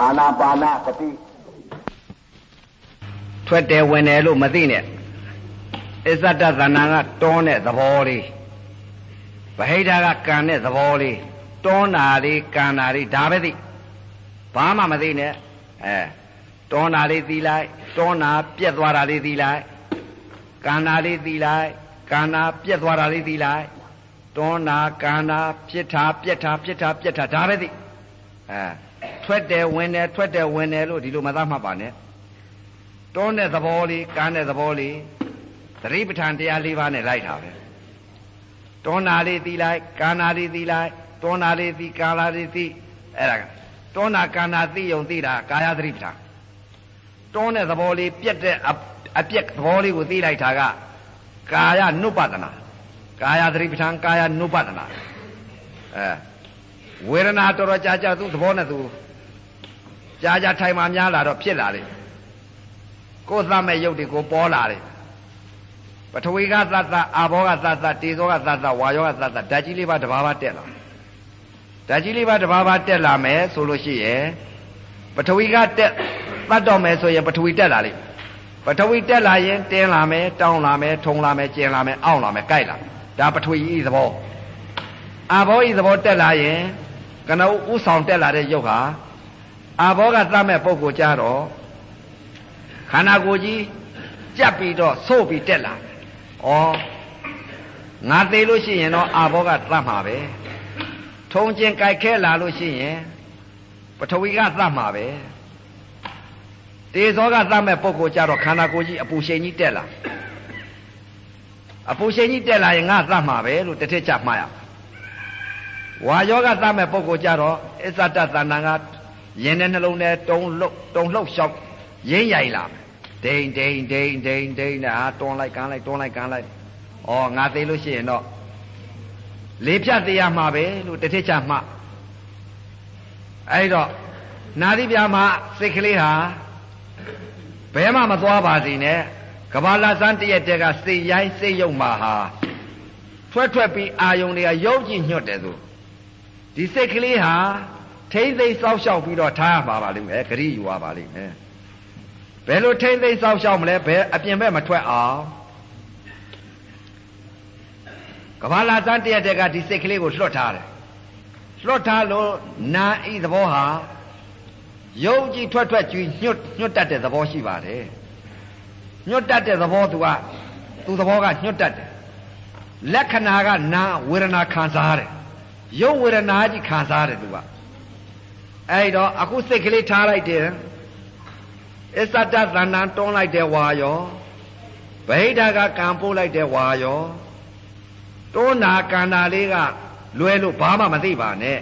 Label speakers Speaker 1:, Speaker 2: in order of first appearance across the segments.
Speaker 1: အာနာပါနကတိ
Speaker 2: ထွက်တယ်ဝင်တယ်လို့မသိနဲ့အစ္ဆတသဏ္ဍာန်ကတွန်းတဲ့သဘောလေးဗဟိတကကံတဲ့သဘောလေးတွန်းတာလေးကံတာလေးဒါပဲသိဘာမှမသိနဲ့အဲတွန်းတာလေးသိလိုက်တွန်းတာပြက်သွားတာလေးသိလိုက်ကံတာလေးသိလိုက်ကံတာပြက်သွားတာလေးသိလိုက်တွန်းတာကံတာဖြစ်တာပြက်တာဖြစ်တာပြက်တာဒါပဲသိအဲ ထွက်တယ်ဝင်တယ်ထွက်တယ်ဝင်တယ်လို့ဒီလိုမသားမှတ်ပါနဲ့တွန်းတဲ့သဘောလေးကန်းတဲ့သဘောလေးသတိပဋ္ဌာန်တရား၄ပါးနဲ့လိုက်တာပဲတွန်းတာလေးသိလိုက်ကန်းတာလေးသိလိုက်တွန်းတာလေးသိကာလာလေးသိအဲ့ဒါတွန်းတာကန်းတာသိယုံသိတာကာယသတိပဋ္ဌာန်တွန်းတဲ့သဘောလေးပြက်တဲ့အပြက်သဘောလေးကိုသိလိုက်တာကကာယနုပဒနာကာယသတိပဋ္ဌာန်ကာယနုပဒနာအဲဝေဒနာတော်တော်ကြာကြာသူ့သဘောနဲ့သူ ကြာကြာထိုင်မှများလာတော့ဖြစ်လာတယ်ကိုယ်သတ်မဲ့ရုပ်တွေကိုပေါ်လာတယ်ပထဝီကသတ္တအာဘောကသတ္တတေဇောကသတ္တဝါယောကသတ္တဓာတ်ကြီးလေးပါတဘာဘာတက်လာဓာတ်ကြီးလေးပါတဘာဘာတက်လာမယ်ဆိုလို့ရှိရင်ပထဝီကတက်သတ်တော့မယ်ဆိုရင်ပထဝီတက်လာလိမ့်ပထဝီတက်လာရင်တင်းလာမယ်တောင်းလာမယ်ထုံလာမယ်ကျင်လာမယ်အောင့်လာမယ်ကြိုက်လာဒါပထဝီဤသဘောအာဘောဤသဘောတက်လာရင်ကနဦးဥဆောင်တက်လာတဲ့ရုပ်ဟာ အာဘောကသတ်မဲ့ပုံကိုကြတော့ခန္ဓာကိုယ်ကြီးကြက်ပြီးတော့ဆို့ပြီးတက်လာဩငါသေးလို့ရှိရင်တော့အာဘောကသတ်မှာပဲထုံကျင်ကြိုက်ခဲလာလို့ရှိရင်ပထဝီကသတ်မှာပဲတေဇောကသတ်မဲ့ပုံကိုကြတော့ခန္ဓာကိုယ်ကြီးအပူရှိန်ကြီးတက်လာအပူရှိန်ကြီးတက်လာရင်ငါသတ်မှာပဲလို့တစ်ထစ်ချမှားရဝါယောကသတ်မဲ့ပုံကိုကြတော့အစ္ဆတသဏ္ဍာန်က ယင်းတဲ့နှလုံးထဲတုံလှုပ်တုံလှုပ်လျှောက်ရင်းရိုင်လာဒိန်ဒိန်ဒိန်ဒိန်ဒိန်နဲ့ဟာတွန်းလိုက်ကန်းလိုက်တွန်းလိုက်ကန်းလိုက်ဩငါသေးလို့ရှိရင်တော့လေးဖြတ်သေးရမှာပဲလို့တစ်ထစ်ချမှအဲ့တော့နာသီပြာမှာစိတ်ကလေးဟာဘဲမှမသွားပါစေနဲ့ကဘာလာစမ်းတရက်တက်ကစိတ်ရိုင်းစိတ်ယုံမှာဟာထွက်ထွက်ပြီးအာယုံတွေကရုပ်ကြည့်ညွတ်တယ်သူဒီစိတ်ကလေးဟာ ထိမ့်သိမ်းစောက်ရှောက်ပြီးတော့ထားရပါပါလိမ့်မယ်ဂရိယူရပါလိမ့်မယ်ဘယ်လိုထိမ့်သိမ်းစောက်ရှောက်မလဲဘယ်အပြင်ဘက်မထွက်အောင်ကဘာလာစမ်းတရက်တက်ကဒီစိတ်ကလေးကိုလွှတ်ထားတယ်လွှတ်ထားလို့နာဤသဘောဟာယုံကြည်ထွက်ထွက်ကြွညွတ်ညွတ်တတ်တဲ့သဘောရှိပါတယ်ညွတ်တတ်တဲ့သဘောသူကသူသဘောကညွတ်တတ်တယ်လက္ခဏာကနာဝေဒနာခံစားရတယ်ယုံဝေဒနာကြီးခံစားရတယ်သူက အဲ့တော့အခုစိတ်ကလေးထားလိုက်တယ်အစ္ဆတသဏ္ဍာန်တွန်းလိုက်တဲ့ဝါယောဗဟိတကကံပို့လိုက်တဲ့ဝါယောတွန်းနာကန္နာလေးကလွယ်လို့ဘာမှမသိပါနဲ့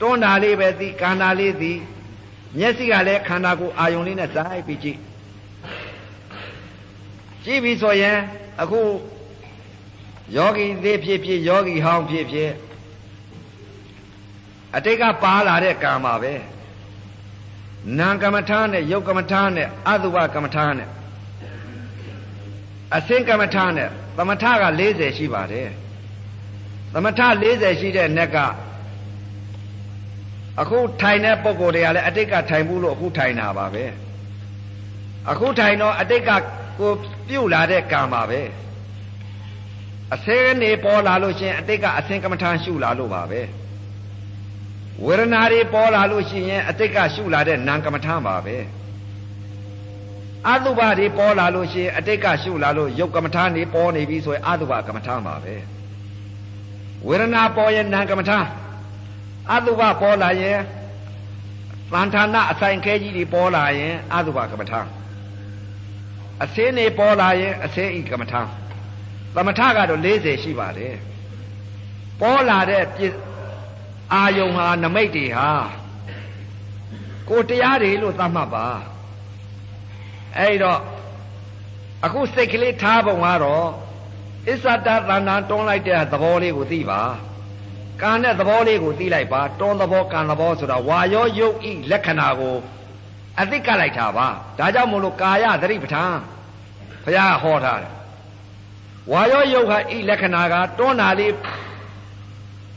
Speaker 2: တွန်းနာလေးပဲသိကန္နာလေးသိမျက်စိကလည်းခန္ဓာကိုယ်အာယုံလေးနဲ့စိုက်ပြီးကြည့်ကြည့်ပြီဆိုရင်အခုယောဂီသေးဖြစ်ဖြစ်ယောဂီဟောင်းဖြစ်ဖြစ် အတိတ်ကပါလာတဲ့ကံပါပဲနာကမ္မထာနဲ့ယုတ်ကမ္မထာနဲ့အတုပကမ္မထာနဲ့အစင်ကမ္မထာနဲ့သမထက40ရှိပါတယ်သမထ40ရှိတဲ့နက်ကအခုထိုင်တဲ့ပုံကိုယ်တွေကလည်းအတိတ်ကထိုင်ဘူးလို့အခုထိုင်တာပါပဲအခုထိုင်တော့အတိတ်ကကိုပြုတ်လာတဲ့ကံပါပဲအစင်းနေပေါ်လာလို့ရှင်အတိတ်ကအစင်ကမ္မထာရှုလာလို့ပါပဲ ဝေဒနာတွေပေါ်လာလို့ရှိရင်အတိတ်ကရှုလာတဲ့နာမ်ကမ္မထာပါပဲအတုပတွေပေါ်လာလို့ရှိရင်အတိတ်ကရှုလာလို့ယုတ်ကမ္မထာနေပေါ်နေပြီဆိုရင်အတုပကမ္မထာပါပဲဝေဒနာပေါ်ရင်နာမ်ကမ္မထာအတုပပေါ်လာရင်သံဌာနအဆိုင်ခဲကြီးတွေပေါ်လာရင်အတုပကမ္မထာအစင်းတွေပေါ်လာရင်အစင်းဤကမ္မထာသမထကတော့40ရှိပါတယ်ပေါ်လာတဲ့ အာယုံဟာနမိတ်တွေဟာကိုတရားတွေလို့သတ်မှတ်ပါအဲ့တော့အခုစိတ်ကလေးထားပုံကတော့အစ္ဆတသဏ္ဍာန်တွန်းလိုက်တဲ့သဘောလေးကိုသိပါကံတဲ့သဘောလေးကိုသိလိုက်ပါတွန်းသဘောကံသဘောဆိုတာဝါရောယုတ်ဤလက္ခဏာကိုအသိကလိုက်တာပါဒါကြောင့်မို့လို့ကာယသတိပဋ္ဌာန်ဘုရားဟောထားတယ်ဝါရောယုတ်ဟာဤလက္ခဏာကတွန်းတာလေး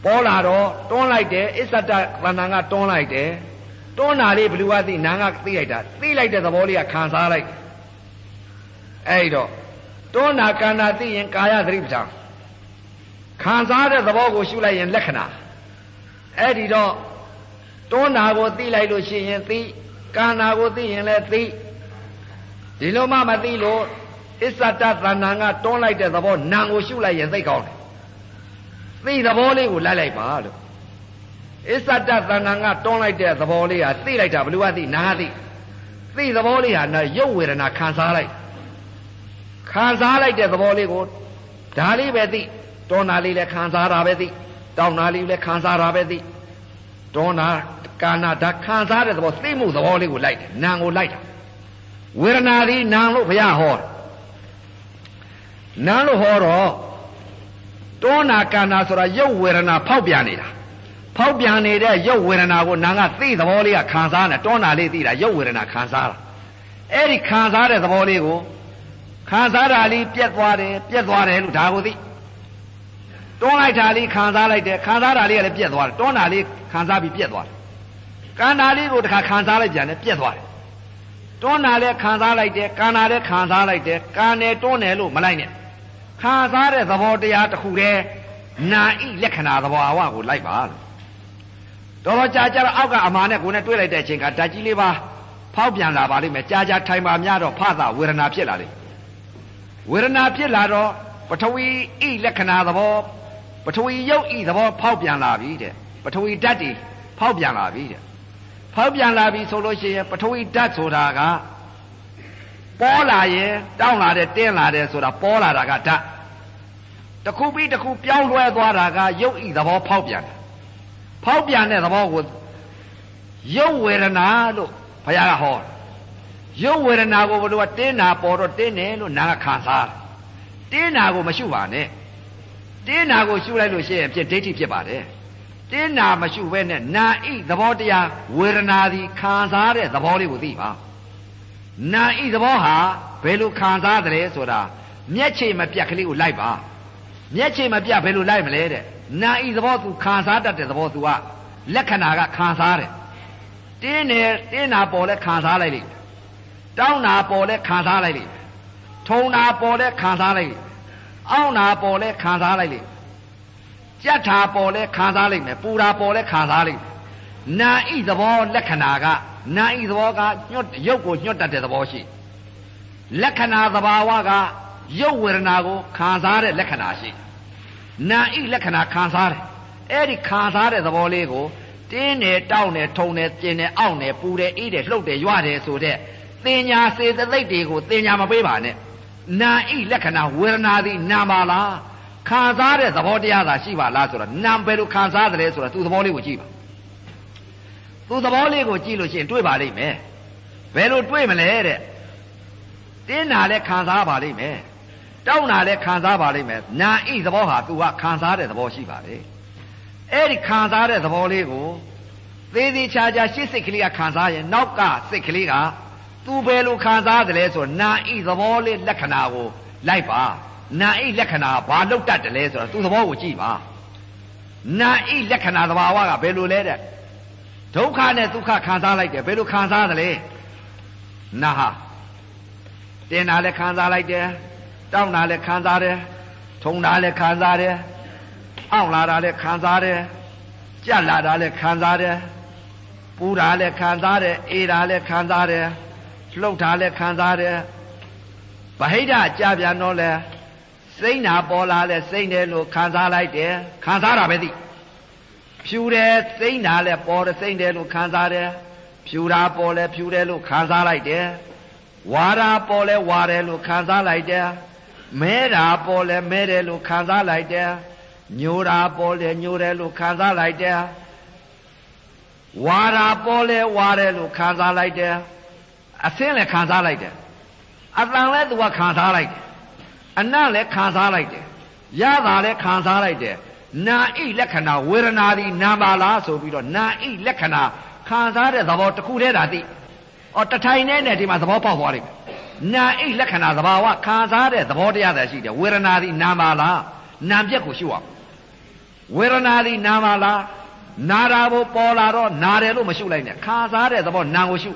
Speaker 2: ပေါ်လာတော့တွန်းလိုက်တယ်အစ္ဆတသဏ္ဍာန်ကတွန်းလိုက်တယ်တွန်းတာလေးဘလူကသိနာကသိလိုက်တာသိလိုက်တဲ့သဘောလေးကခံစားလိုက်အဲ့တော့တွန်းတာကန္တာသိရင်ကာယသတိပဋ္ဌာန်ခံစားတဲ့သဘောကိုရှုလိုက်ရင်လက္ခဏာအဲ့ဒီတော့တွန်းတာကိုသိလိုက်လို့ရှိရင်သိကန္တာကိုသိရင်လည်းသိဒီလိုမှမသိလို့အစ္ဆတသဏ္ဍာန်ကတွန်းလိုက်တဲ့သဘောနာကိုရှုလိုက်ရင်သိကောင်းတယ် သိသဘောလေးကိုလိုက်လိုက်ပါလို့အစ္ဆတသဏ္ဍာန်ကတွန်းလိုက်တဲ့သဘောလေးဟာသိလိုက်တာဘယ်လိုကသိနာသိသိသဘောလေးဟာနာရုပ်ဝေဒနာခံစားလိုက်ခံစားလိုက်တဲ့သဘောလေးကိုဒါလေးပဲသိတွန်းတာလေးလည်းခံစားတာပဲသိတောင်းတာလေးလည်းခံစားတာပဲသိတွန်းတာကာနာဒါခံစားတဲ့သဘောသိမှုသဘောလေးကိုလိုက်တယ်နာကိုလိုက်တာဝေဒနာသည်နာလို့ဘုရားဟောနာလို့ဟောတော့ တွန်းနာကာနာဆိုတာရုပ်ဝေဒနာဖောက်ပြန်နေတာဖောက်ပြန်နေတဲ့ရုပ်ဝေဒနာကိုနာကသိသဘောလေးကခံစားနေတွန်းနာလေးသိတာရုပ်ဝေဒနာခံစားတာအဲ့ဒီခံစားတဲ့သဘောလေးကိုခံစားတာလေးပြက်သွားတယ်ပြက်သွားတယ်လို့ဒါကိုသိတွန်းလိုက်တာလေးခံစားလိုက်တယ်ခံစားတာလေးကလည်းပြက်သွားတယ်တွန်းတာလေးခံစားပြီးပြက်သွားတယ်ကန္တာလေးကိုတခါခံစားလိုက်ပြန်တယ်ပြက်သွားတယ်တွန်းတာလည်းခံစားလိုက်တယ်ကန္တာလည်းခံစားလိုက်တယ်ကံတယ်တွန်းတယ်လို့မလိုက်နဲ့ ခံစားတဲ့သဘောတရားတစ်ခုတည်းနာဤလက္ခဏာသဘောအဝကိုလိုက်ပါလို့တော်တော်ကြာကြာတော့အောက်ကအမာနဲ့ကိုယ်နဲ့တွေ့လိုက်တဲ့အချိန်ကဓာတ်ကြီးလေးပါဖောက်ပြန်လာပါလိမ့်မယ်ကြာကြာထိုင်ပါများတော့ဖသဝေဒနာဖြစ်လာလိမ့်ဝေဒနာဖြစ်လာတော့ပထဝီဤလက္ခဏာသဘောပထဝီရုပ်ဤသဘောဖောက်ပြန်လာပြီတဲ့ပထဝီဓာတ်တွေဖောက်ပြန်လာပြီတဲ့ဖောက်ပြန်လာပြီဆိုလို့ရှိရင်ပထဝီဓာတ်ဆိုတာကပေါ်လာရင်တောင်းလာတဲ့တင်းလာတဲ့ဆိုတာပေါ်လာတာကဓာတ် တစ်ခုပြီးတစ်ခုပြောင်းလဲသွားတာကရုပ်ဤသဘောဖောက်ပြန်တယ်ဖောက်ပြန်တဲ့သဘောကိုရုပ်ဝေဒနာလို့ဘုရားကဟောရုပ်ဝေဒနာကိုဘယ်လိုကတင်းနာပေါ်တော့တင်းတယ်လို့နာကခံစားတင်းနာကိုမရှုပါနဲ့တင်းနာကိုရှုလိုက်လို့ရှိရင်ဖြစ်ဒိဋ္ဌိဖြစ်ပါတယ်တင်းနာမရှုဘဲနဲ့နာဤသဘောတရားဝေဒနာသည်ခံစားတဲ့သဘောလေးကိုသိပါနာဤသဘောဟာဘယ်လိုခံစားသလဲဆိုတာမျက်ခြေမပြတ်ကလေးကိုလိုက်ပါ မျက်ခြေမပြတ်ဘယ်လိုလိုက်မလဲတဲ့နာဤသဘောသူခံစားတတ်တဲ့သဘောသူကလက္ခဏာကခံစားတယ်တင်းနေတင်းနာပေါ်လဲခံစားလိုက်လိမ့်တောင်းနာပေါ်လဲခံစားလိုက်လိမ့်ထုံနာပေါ်လဲခံစားလိုက်လိမ့်အောင်းနာပေါ်လဲခံစားလိုက်လိမ့်ကြက်ထာပေါ်လဲခံစားလိုက်မယ်ပူတာပေါ်လဲခံစားလိုက်နာဤသဘောလက္ခဏာကနာဤသဘောကညွတ်ရုပ်ကိုညွတ်တတ်တဲ့သဘောရှိလက္ခဏာသဘာဝက ရုပ်ဝေဒနာကိုခံစားတဲ့လက္ခဏာရှိနာဤလက္ခဏာခံစားတယ်အဲ့ဒီခံစားတဲ့သဘောလေးကိုတင်းတယ်တောက်တယ်ထုံတယ်ကျင်တယ်အောင့်တယ်ပူတယ်အေးတယ်လှုပ်တယ်ရွတယ်ဆိုတဲ့သင်ညာစေတသိက်တွေကိုသင်ညာမပေးပါနဲ့နာဤလက္ခဏာဝေဒနာသည်နာပါလားခံစားတဲ့သဘောတရားသာရှိပါလားဆိုတော့နာဘယ်လိုခံစားတယ်ဆိုတော့သူ့သဘောလေးကိုကြည့်ပါသူ့သဘောလေးကိုကြည့်လို့ရှိရင်တွေ့ပါလိမ့်မယ်ဘယ်လိုတွေ့မလဲတဲ့တင်းနာလဲခံစားပါလိမ့်မယ် တောင်းတာလည်းခံစားပါလိမ့်မယ်နာဤသဘောဟာသူကခံစားတဲ့သဘောရှိပါလေအဲ့ဒီခံစားတဲ့သဘောလေးကိုသေးသေးချာချာရှစ်စိတ်ကလေးကခံစားရင်နောက်ကစိတ်ကလေးကသူဘယ်လိုခံစားတယ်လဲဆိုနာဤသဘောလေးလက္ခဏာကိုလိုက်ပါနာဤလက္ခဏာဘာလောက်တတ်တယ်လဲဆိုတော့သူသဘောကိုကြည့်ပါနာဤလက္ခဏာသဘာဝကဘယ်လိုလဲတဲ့ဒုက္ခနဲ့ဒုက္ခခံစားလိုက်တယ်ဘယ်လိုခံစားတယ်လဲနာဟာတင်တာလည်းခံစားလိုက်တယ် တောင်းတာလည်းခံစားတယ်ထုံတာလည်းခံစားတယ်အောင့်လာတာလည်းခံစားတယ်ကြက်လာတာလည်းခံစားတယ်ပူတာလည်းခံစားတယ်အေးတာလည်းခံစားတယ်လှုပ်တာလည်းခံစားတယ်ဗဟိတကြပြန်တော့လဲစိမ့်နာပေါ်လာလဲစိမ့်တယ်လို့ခံစားလိုက်တယ်ခံစားတာပဲသိဖြူတယ်စိမ့်တာလဲပေါ်တယ်စိမ့်တယ်လို့ခံစားတယ်ဖြူတာပေါ်လဲဖြူတယ်လို့ခံစားလိုက်တယ်ဝါတာပေါ်လဲဝါတယ်လို့ခံစားလိုက်တယ် မဲတာပေါ်လဲမဲတယ်လို့ခံစားလိုက်တယ်ညိုတာပေါ်လဲညိုတယ်လို့ခံစားလိုက်တယ်ဝါတာပေါ်လဲဝါတယ်လို့ခံစားလိုက်တယ်အစင်းလည်းခံစားလိုက်တယ်အတန်လည်းသူကခံစားလိုက်တယ်အနံ့လည်းခံစားလိုက်တယ်ရတာလည်းခံစားလိုက်တယ်နာဣလက္ခဏာဝေဒနာသည်နာပါလားဆိုပြီးတော့နာဣလက္ခဏာခံစားတဲ့သဘောတစ်ခုတည်းသာသိ။အော်တထိုင်နဲ့နဲ့ဒီမှာသဘောပေါက်သွားလိမ့်မယ် နာအိလက္ခဏာသဘာဝခံစားတဲ့သဘောတရားသာရှိတယ်ဝေဒနာသည်နာပါလားနာပြက်ကိုရှုအောင်ဝေဒနာသည်နာပါလားနာတာကိုပေါ်လာတော့နာတယ်လို့မရှုလိုက်နဲ့ခံစားတဲ့သဘောနာကိုရှု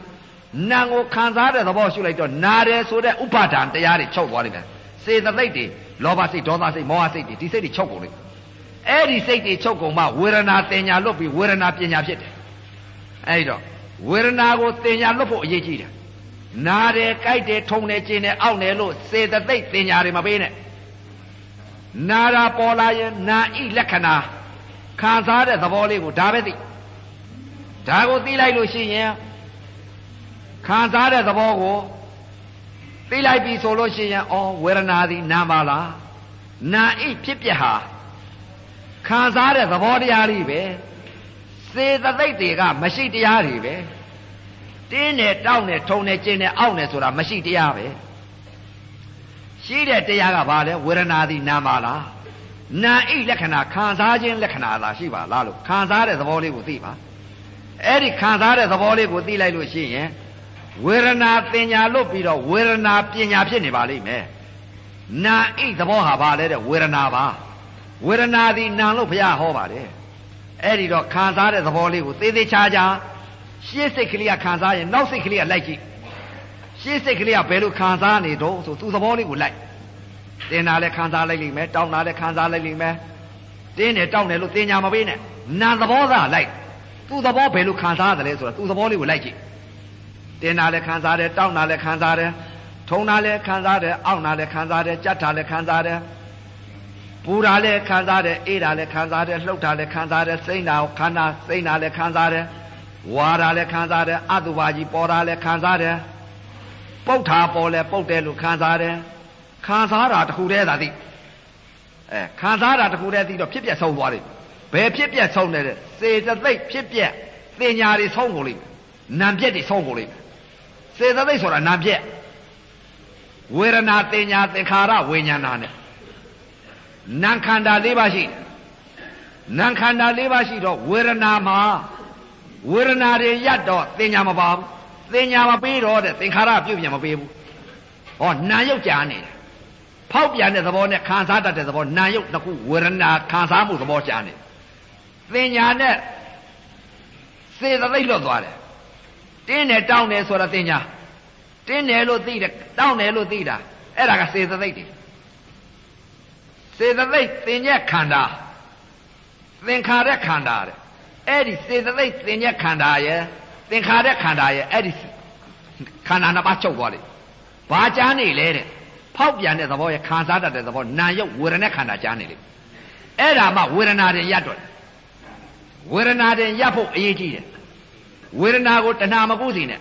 Speaker 2: နာကိုခံစားတဲ့သဘောရှုလိုက်တော့နာတယ်ဆိုတဲ့ဥပါဒံတရားတွေချုပ်သွားလိမ့်မယ်စေတသိက်တွေလောဘစိတ်ဒေါသစိတ်မောဟစိတ်တွေဒီစိတ်တွေချုပ်ကုန်လိမ့်မယ်အဲ့ဒီစိတ်တွေချုပ်ကုန်မှဝေဒနာတင်ညာလွတ်ပြီးဝေဒနာပညာဖြစ်တယ်အဲ့တော့ဝေဒနာကိုတင်ညာလွတ်ဖို့အရေးကြီးတယ် နာတယ်ကြိုက်တယ်ထုံတယ်ကျင်တယ်အောင့်တယ်လို့စေတသိက်တင်ညာတွေမပေးနဲ့နာတာပေါ်လာရင်နာဤလက္ခဏာခံစားတဲ့သဘောလေးကိုဒါပဲသိဒါကိုသိလိုက်လို့ရှိရင်ခံစားတဲ့သဘောကိုသိလိုက်ပြီဆိုလို့ရှိရင်ဩဝေဒနာသည်နာပါလားနာဤဖြစ်ပြဟာခံစားတဲ့သဘောတရားလေးပဲစေတသိက်တွေကမရှိတရားတွေပဲ တင်းနဲ့တောက်နဲ့ထုံနဲ့ကျင်းနဲ့အောက်နဲ့ဆိုတာမရှိတရားပဲရှိတဲ့တရားကဘာလဲဝေဒနာသည်နာပါလားနာဣလက္ခဏာခံစားခြင်းလက္ခဏာသာရှိပါလားလို့ခံစားတဲ့သဘောလေးကိုသိပါအဲ့ဒီခံစားတဲ့သဘောလေးကိုသိလိုက်လို့ရှိရင်ဝေဒနာပညာလွတ်ပြီးတော့ဝေဒနာပညာဖြစ်နေပါလိမ့်မယ်နာဣသဘောဟာဘာလဲတဲ့ဝေဒနာပါဝေဒနာသည်နာလို့ဘုရားဟောပါတယ်အဲ့ဒီတော့ခံစားတဲ့သဘောလေးကိုသေသေးချာချာ ရှေ့စိတ်ကလေးကခံစားရင်နောက်စိတ်ကလေးကလိုက်ကြည့်ရှေ့စိတ်ကလေးကဘယ်လိုခံစားနေတော့ဆိုသူသဘောလေးကိုလိုက်တင်တာလည်းခံစားလိုက်လိမ့်မယ်တောင်းတာလည်းခံစားလိုက်လိမ့်မယ်တင်းတယ်တောင်းတယ်လို့တင်ညာမပေးနဲ့နာသဘောသာလိုက်သူသဘောဘယ်လိုခံစားရတယ်လဲဆိုတာသူသဘောလေးကိုလိုက်ကြည့်တင်တာလည်းခံစားတယ်တောင်းတာလည်းခံစားတယ်ထုံတာလည်းခံစားတယ်အောင့်တာလည်းခံစားတယ်ကြက်တာလည်းခံစားတယ်ပူတာလည်းခံစားတယ်အေးတာလည်းခံစားတယ်လှုပ်တာလည်းခံစားတယ်စိမ့်တာခန္ဓာစိမ့်တာလည်းခံစားတယ် ဝါတာလည်းခံစားတယ်အတုပါကြီးပေါ်တာလည်းခံစားတယ်ပုတ်တာပေါ်လည်းပုတ်တယ်လို့ခံစားတယ်ခံစားတာတခုတည်းသာသိအဲခံစားတာတခုတည်းသိတော့ဖြစ်ပြက်ဆုံးသွားတယ်ဘယ်ဖြစ်ပြက်ဆုံးတယ်စေတသိက်ဖြစ်ပြက်သင်ညာတွေဆုံးကုန်လိမ့်မယ်နာပြက်တွေဆုံးကုန်လိမ့်မယ်စေတသိက်ဆိုတာနာပြက်ဝေဒနာသင်ညာသင်္ခါရဝိညာဏနဲ့နာခန္ဓာ၄ပါးရှိနာခန္ဓာ၄ပါးရှိတော့ဝေဒနာမှာ ဝေဒနာတွေရပ်တော့သင်ညာမပါဘူးသင်ညာမပေးတော့တဲ့သင်္ခါရပြုတ်ပြန်မပေးဘူးဟောနာယုတ်ကြာနေတယ်ဖောက်ပြန်တဲ့သဘောနဲ့ခံစားတတ်တဲ့သဘောနာယုတ်တစ်ခုဝေဒနာခံစားမှုသဘောကြာနေသင်ညာနဲ့စေတသိက်လွတ်သွားတယ်တင်းတယ်တောင်းတယ်ဆိုတာသင်ညာတင်းတယ်လို့သိတယ်တောင်းတယ်လို့သိတာအဲ့ဒါကစေတသိက်တွေစေတသိက်သင်ညက်ခန္ဓာသင်္ခါရခန္ဓာတဲ့ အဲ့ဒီစေတသိက်သင်ညက်ခန္ဓာရဲ့သင်္ခါရခန္ဓာရဲ့အဲ့ဒီခန္ဓာနှစ်ပါးချုပ်သွားလိမ့်ဘာကြားနေလဲတဲ့ဖောက်ပြန်တဲ့သဘောရဲ့ခံစားတတ်တဲ့သဘောနာယုတ်ဝေဒနာခန္ဓာကြားနေလိမ့်အဲ့ဒါမှဝေဒနာတွေရပ်တော့ဝေဒနာတွေရပ်ဖို့အရေးကြီးတယ်ဝေဒနာကိုတဏှာမကုစီနဲ့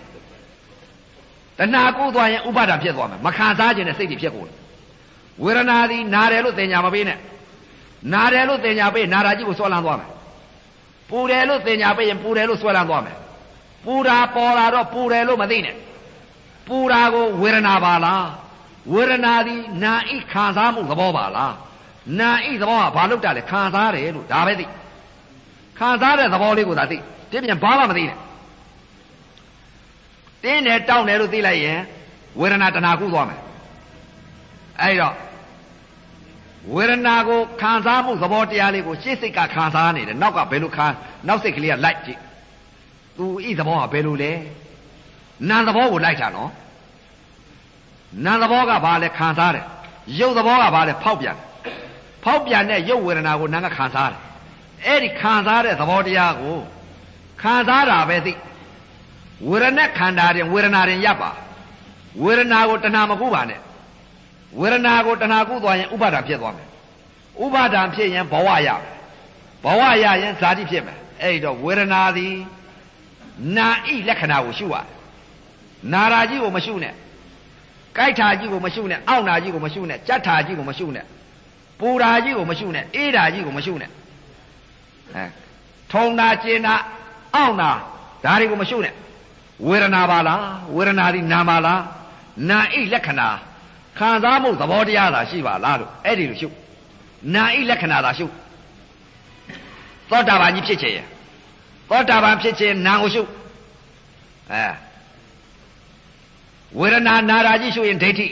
Speaker 2: တဏှာကုသွားရင်ဥပါဒဖြစ်သွားမယ်မခံစားခြင်းနဲ့စိတ်တွေဖြစ်ကုန်တယ်ဝေဒနာသည်နာတယ်လို့သင်ညာမပေးနဲ့နာတယ်လို့သင်ညာပေးနာတာကြီးကိုဆွဲလန်းသွားမယ် ပူတယ်လို့သင်ညာပေးရင်ပူတယ်လို့ဆွဲလန်းသွားမယ်ပူတာပေါ်လာတော့ပူတယ်လို့မသိနဲ့ပူတာကိုဝေဒနာပါလားဝေဒနာသည်နာဤခံစားမှုသဘောပါလားနာဤသဘောကဘာလို့တာလဲခံစားတယ်လို့ဒါပဲသိခံစားတဲ့သဘောလေးကိုသာသိဒီပြန်ဘာမှမသိနဲ့တင်းတယ်တောင်းတယ်လို့သိလိုက်ရင်ဝေဒနာတဏှာကုသွားမယ်အဲ့တော့ ဝေဒနာကိုခံစားမှုသဘောတရားလေးကိုရှေ့စိတ်ကခံစားနေတယ်နောက်ကဘယ်လိုခံနောက်စိတ်ကလေးကလိုက်ကြည့်သူဤသဘောကဘယ်လိုလဲနာသဘောကိုလိုက်တာနော်နာသဘောကဘာလဲခံစားတယ်ရုပ်သဘောကဘာလဲဖောက်ပြန်ဖောက်ပြန်တဲ့ရုပ်ဝေဒနာကိုနာကခံစားတယ်အဲ့ဒီခံစားတဲ့သဘောတရားကိုခံစားတာပဲသိဝေဒနာခန္ဓာရင်ဝေဒနာရင်ရပ်ပါဝေဒနာကိုတဏှာမကူပါနဲ့ ဝေဒနာကိုတဏှာကုသွားရင်ဥပါဒံဖြစ်သွားမယ်ဥပါဒံဖြစ်ရင်ဘဝရမယ်ဘဝရရင်ဇာတိဖြစ်မယ်အဲ့တော့ဝေဒနာသည်နာဣလက္ခဏာကိုရှုရတယ်နာရာကြီးကိုမရှုနဲ့ကြိုက်တာကြီးကိုမရှုနဲ့အောင့်တာကြီးကိုမရှုနဲ့ကြက်တာကြီးကိုမရှုနဲ့ပူတာကြီးကိုမရှုနဲ့အေးတာကြီးကိုမရှုနဲ့အဲထုံတာကျင်တာအောင့်တာဒါတွေကိုမရှုနဲ့ဝေဒနာပါလားဝေဒနာဒီနာပါလားနာဣလက္ခဏာ ခံစားမှုသဘောတရားသာရှိပါလားလို့အဲ့ဒီလိုရှုနာဣလက္ခဏာသာရှုသောတာပန်ကြီးဖြစ်ချင်ရဲ့သောတာပန်ဖြစ်ချင်နာကိုရှုအဲဝေဒနာနာရာကြီးရှုရင်ဒိဋ္ဌိ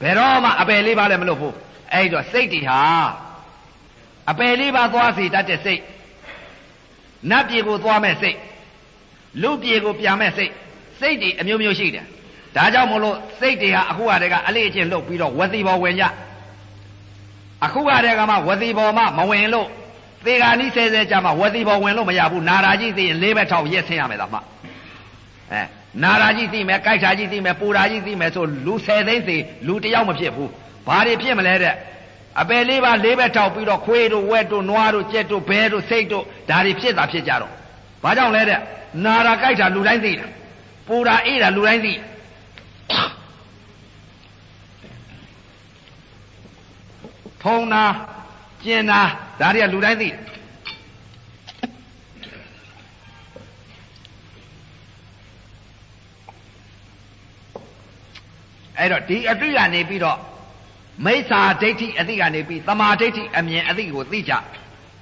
Speaker 2: ဘယ်တော့မှအပယ်လေးပါလည်းမလုပ်ဘူးအဲ့တော့စိတ်တွေဟာအပယ်လေးပါသွားစီတတ်တဲ့စိတ်နတ်ပြည်ကိုသွားမဲ့စိတ်လူပြည်ကိုပြန်မဲ့စိတ်စိတ်တွေအမျိုးမျိုးရှိတယ် ဒါကြောင့်မလို့စိတ်တွေဟာအခုကတည်းကအလေးအကျင့်လုပ်ပြီးတော့ဝစီဘောဝင်ကြအခုကတည်းကမှဝစီဘောမှမဝင်လို့သေဂာနီးဆဲဆဲကြမှာဝစီဘောဝင်လို့မရဘူးနာရာကြီးသိရင်လေးဘက်ထောက်ရက်ဆင်းရမယ်သားမှအဲနာရာကြီးသိမယ်ကြိုက်တာကြီးသိမယ်ပူတာကြီးသိမယ်ဆိုလူဆယ်သိန်းစီလူတယောက်မဖြစ်ဘူးဘာတွေဖြစ်မလဲတဲ့အပယ်လေးပါလေးဘက်ထောက်ပြီးတော့ခွေးတို့ဝက်တို့နွားတို့ကြက်တို့ဘဲတို့စိတ်တို့ဒါတွေဖြစ်တာဖြစ်ကြတော့ဘာကြောင့်လဲတဲ့နာရာကြိုက်တာလူတိုင်းသိတာပူတာအေးတာလူတိုင်းသိ ထုံတာကျင်တာဒါတွေကလူတိုင်းသိတယ်အဲ့တော့ဒီအတိကနေပြီးတော့မိစ္ဆာဒိဋ္ဌိအတိကနေပြီးသမာဒိဋ္ဌိအမြင်အတိကိုသိကြ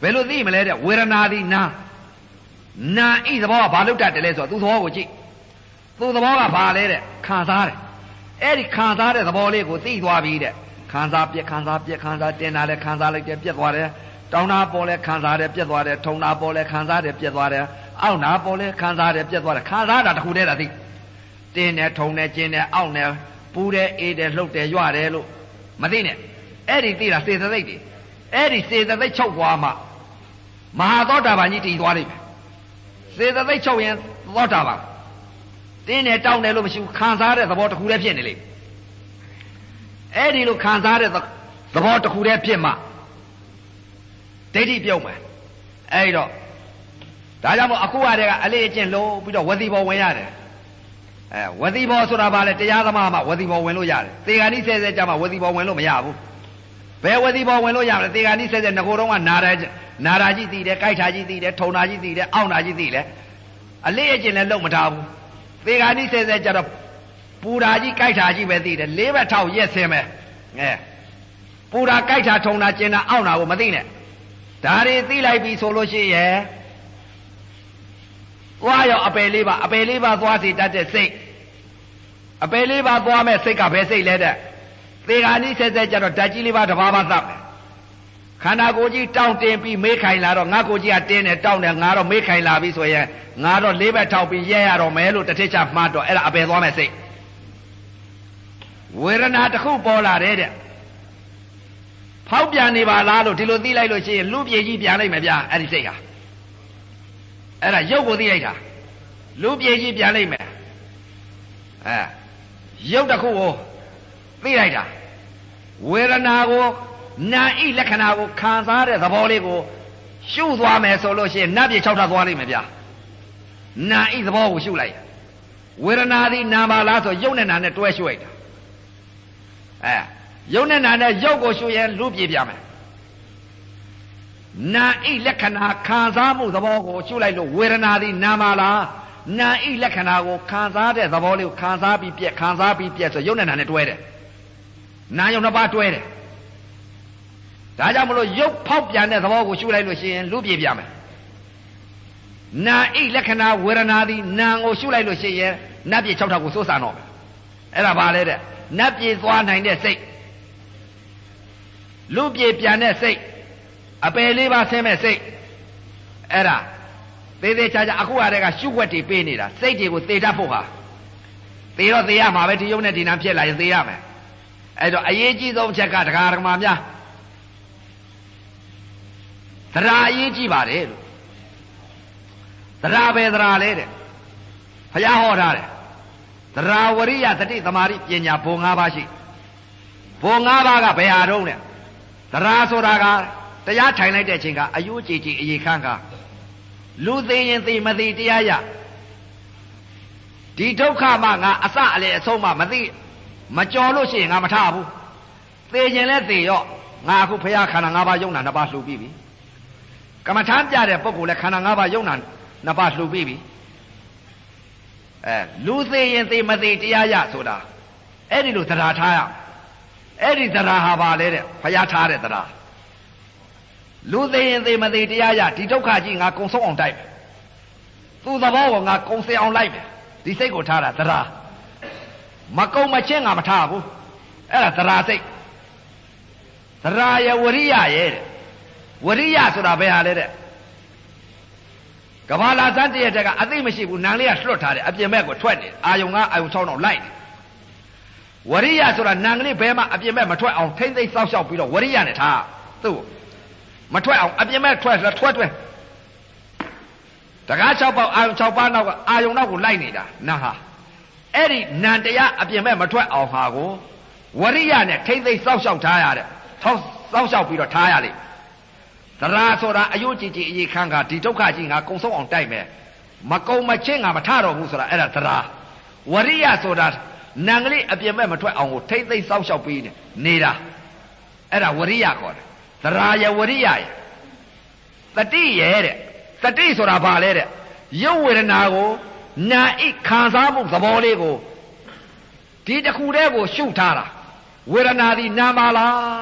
Speaker 2: ဘယ်လိုသိမလဲတဲ့ဝေဒနာသည်နာနာဤသဘောကဘာလို့တတ်တယ်လဲဆိုတော့သူ့သဘောကိုကြည့်သူ့သဘောကဘာလဲတဲ့ခံစားတယ်အဲ့ဒီခံစားတဲ့သဘောလေးကိုသိသွားပြီတဲ့ ခံစားပြက်ခံစားပြက်ခံစားတင်တာလဲခံစားလိုက်တယ်ပြက်သွားတယ်တောင်းတာပေါ်လဲခံစားတယ်ပြက်သွားတယ်ထုံတာပေါ်လဲခံစားတယ်ပြက်သွားတယ်အောက်နာပေါ်လဲခံစားတယ်ပြက်သွားတယ်ခံစားတာတခုတည်းတာသိတင်းတယ်ထုံတယ်ကျင်းတယ်အောက်တယ်ပူတယ်အေးတယ်လှုပ်တယ်ရွတယ်လို့မသိနဲ့အဲ့ဒီသိတာစေတသိက်တွေအဲ့ဒီစေတသိက်ချုပ်သွားမှမဟာသောတာပန်ကြီးတည်သွားလိမ့်မယ်စေတသိက်ချုပ်ရင်သောတာပန်တင်းတယ်တောင်းတယ်လို့မရှိဘူးခံစားတဲ့သဘောတစ်ခုတည်းဖြစ်နေလိမ့် အဲ့ဒီလိုခံစားတဲ့သဘောတစ်ခုတည်းဖြစ်မှဒိဋ္ဌိပြုတ်မယ်အဲ့တော့ဒါကြောင့်မို့အခုကတည်းကအလေးအကျင့်လုံးပြီးတော့ဝစီဘောဝင်ရတယ်အဲဝစီဘောဆိုတာဘာလဲတရားသမားမှဝစီဘောဝင်လို့ရတယ်သေဂာနိဆဲဆဲကြမှာဝစီဘောဝင်လို့မရဘူးဘယ်ဝစီဘောဝင်လို့ရမလဲသေဂာနိဆဲဆဲငကိုတော့ကနာရနာရာကြီးသိတယ်ကြိုက်တာကြီးသိတယ်ထုံတာကြီးသိတယ်အောင့်တာကြီးသိတယ်အလေးအကျင့်လည်းလုံးမထားဘူးသေဂာနိဆဲဆဲကြတော့ပူ တာကြီးကြိုက်တာကြီးပဲသိတယ်လေးဘက်ထောက်ရက်ဆင်းမယ်အဲပူတာကြိုက်တာထုံတာကျင်တာအောင့်တာကိုမသိနဲ့ဒါတွေသိလိုက်ပြီဆိုလို့ရှိရဲ့သွားရောအပယ်လေးပါအပယ်လေးပါသွားစီတတ်တဲ့စိတ်အပယ်လေးပါသွားမဲ့စိတ်ကဘယ်စိတ်လဲတဲ့သေဃာနိဆက်ဆက်ကြတော့ဓာတ်ကြီးလေးပါတစ်ပါးပါသတ်မယ်ခန္ဓာကိုယ်ကြီးတောင့်တင်ပြီးမေးခိုင်လာတော့ငါကိုယ်ကြီးကတင်းတယ်တောင့်တယ်ငါတော့မေးခိုင်လာပြီဆိုရင်ငါတော့လေးဘက်ထောက်ပြီးရဲရတော့မယ်လို့တထစ်ချမှားတော့အဲ့ဒါအပယ်သွားမဲ့စိတ် ဝေဒနာတစ်ခုပေါ်လာတယ်တဲ့ဖောက်ပြန်နေပါလားလို့ဒီလိုသိလိုက်လို့ရှိရင်လူပြေကြီးပြန်လိုက်မယ်ဗျာအဲ့ဒီစိတ်ဟာအဲ့ဒါရုပ်ကိုသိလိုက်တာလူပြေကြီးပြန်လိုက်မယ်အဲရုပ်တစ်ခုကိုသိလိုက်တာဝေဒနာကိုနာဤလက္ခဏာကိုခံစားတဲ့သဘောလေးကိုရှုသွားမယ်ဆိုလို့ရှိရင်နတ်ပြေ၆ထပ်သွားလိမ့်မယ်ဗျာနာဤသဘောကိုရှုလိုက်ဝေဒနာသည်နာပါလားဆိုရုပ်နဲ့နာနဲ့တွဲရှုလိုက်တာ အဲရုပ်နဲ့နာနဲ့ရုပ်ကိုရှုရင်လူပြေပြမယ်နာဣလက္ခဏာခံစားမှုသဘောကိုရှုလိုက်လို့ဝေဒနာသည်နာမလားနာဣလက္ခဏာကိုခံစားတဲ့သဘောလေးကိုခံစားပြီးပြက်ခံစားပြီးပြက်ဆိုရုပ်နဲ့နာနဲ့တွဲတယ်နာယုံနှစ်ပါးတွဲတယ်ဒါကြောင့်မလို့ရုပ်ဖောက်ပြန်တဲ့သဘောကိုရှုလိုက်လို့ရှိရင်လူပြေပြမယ်နာဣလက္ခဏာဝေဒနာသည်နာကိုရှုလိုက်လို့ရှိရင်နတ်ပြေ၆ထောက်ကိုစိုးစံတော့မယ်အဲ့ဒါဘာလဲတဲ့ နတ်ပြေသွားနိုင်တဲ့စိတ်လူပြေပြန်တဲ့စိတ်အပယ်လေးပါဆင်းမဲ့စိတ်အဲ့ဒါသေးသေးချာချာအခုအရကရှုွက်တွေပေးနေတာစိတ်တွေကိုသေတတ်ဖို့ဟာသေတော့သေရမှာပဲဒီယုံနဲ့ဒီနာဖြစ်လာရင်သေရမယ်အဲ့တော့အရေးကြီးဆုံးချက်ကတရားဓမ္မများသရာအရေးကြီးပါတယ်လို့သရာပဲသရာလေတဲ့ဘုရားဟောထားတယ် သရာဝရိယတတိသမารိပညာဘုံ၅ပါးရှိဘုံ၅ပါးကဘယ်ဟာတုံးလဲသရာဆိုတာကတရားထိုင်လိုက်တဲ့အချိန်ကအယိုးကြည်ကြည်အေခန်းကလူသိရင်သိမသိတရားရဒီဒုက္ခမှငါအစအလေအဆုံးမှမသိမကြော်လို့ရှိရင်ငါမထဘူးသေခြင်းလဲသေရော့ငါအခုဖရာခန္ဓာ၅ပါးယုံနာနှစ်ပါးလှူပြီးပြီကမ္မထမ်းပြတဲ့ပုဂ္ဂိုလ်လဲခန္ဓာ၅ပါးယုံနာနှစ်ပါးလှူပြီးပြီ အဲလူသိရင်သိမသိတရားရဆိုတာအဲ့ဒီလိုသရာထားရအဲ့ဒီသရာဟာပါလေတဲ့ဖရာထားတဲ့သရာလူသိရင်သိမသိတရားရဒီဒုက္ခကြီးငါကုံဆုံးအောင်တိုက်မယ်သူ့သဘောကိုငါကုံစင်အောင်လိုက်မယ်ဒီစိတ်ကိုထားတာသရာမကုံမချင်းငါမထားဘူးအဲ့ဒါသရာစိတ်သရာယဝရိယရဲ့တဲ့ဝရိယဆိုတာဘယ်ဟာလဲတဲ့ ကဘာလာစမ်းတည့်ရတဲ့ကအသိမရှိဘူးနန်းလေးကလွတ်ထားတယ်အပြင်ဘက်ကိုထွက်နေအာယုံကအာယုံ6တော့လိုက်နေဝရိယဆိုတာနန်းကလေးဘဲမှာအပြင်ဘက်မထွက်အောင်ထိမ့်သိမ့်စောက်ရှောက်ပြီးတော့ဝရိယနဲ့ထားသူ့မထွက်အောင်အပြင်ဘက်ထွက်ထွက်ထွက်တကား6ပေါက်အာယုံ6ပါးနောက်ကအာယုံနောက်ကိုလိုက်နေတာနာဟာအဲ့ဒီနန်တရားအပြင်ဘက်မထွက်အောင်ဟာကိုဝရိယနဲ့ထိမ့်သိမ့်စောက်ရှောက်ထားရတဲ့ထောက်စောက်ရှောက်ပြီးတော့ထားရလိမ့် သရာဆိုတာအယုတ်ကြည်ကြည်အေးခန်းကဒီဒုက္ခကြီးငါကုံဆုံးအောင်တိုက်မယ်မကုံမချင်းငါမထတော့ဘူးဆိုတာအဲ့ဒါသရာဝရိယဆိုတာနံကလေးအပြင်မဲ့မထွက်အောင်ကိုထိမ့်သိမ့်စောက်ရှောက်ပြီးနေတာအဲ့ဒါဝရိယခေါ်တယ်သရာယဝရိယယတတိရဲ့တဲ့တတိဆိုတာဘာလဲတဲ့ရုပ်ဝေဒနာကိုနာဣခံစားမှုသဘောလေးကိုဒီတစ်ခုတည်းကိုရှုထားတာဝေဒနာဒီနာမလား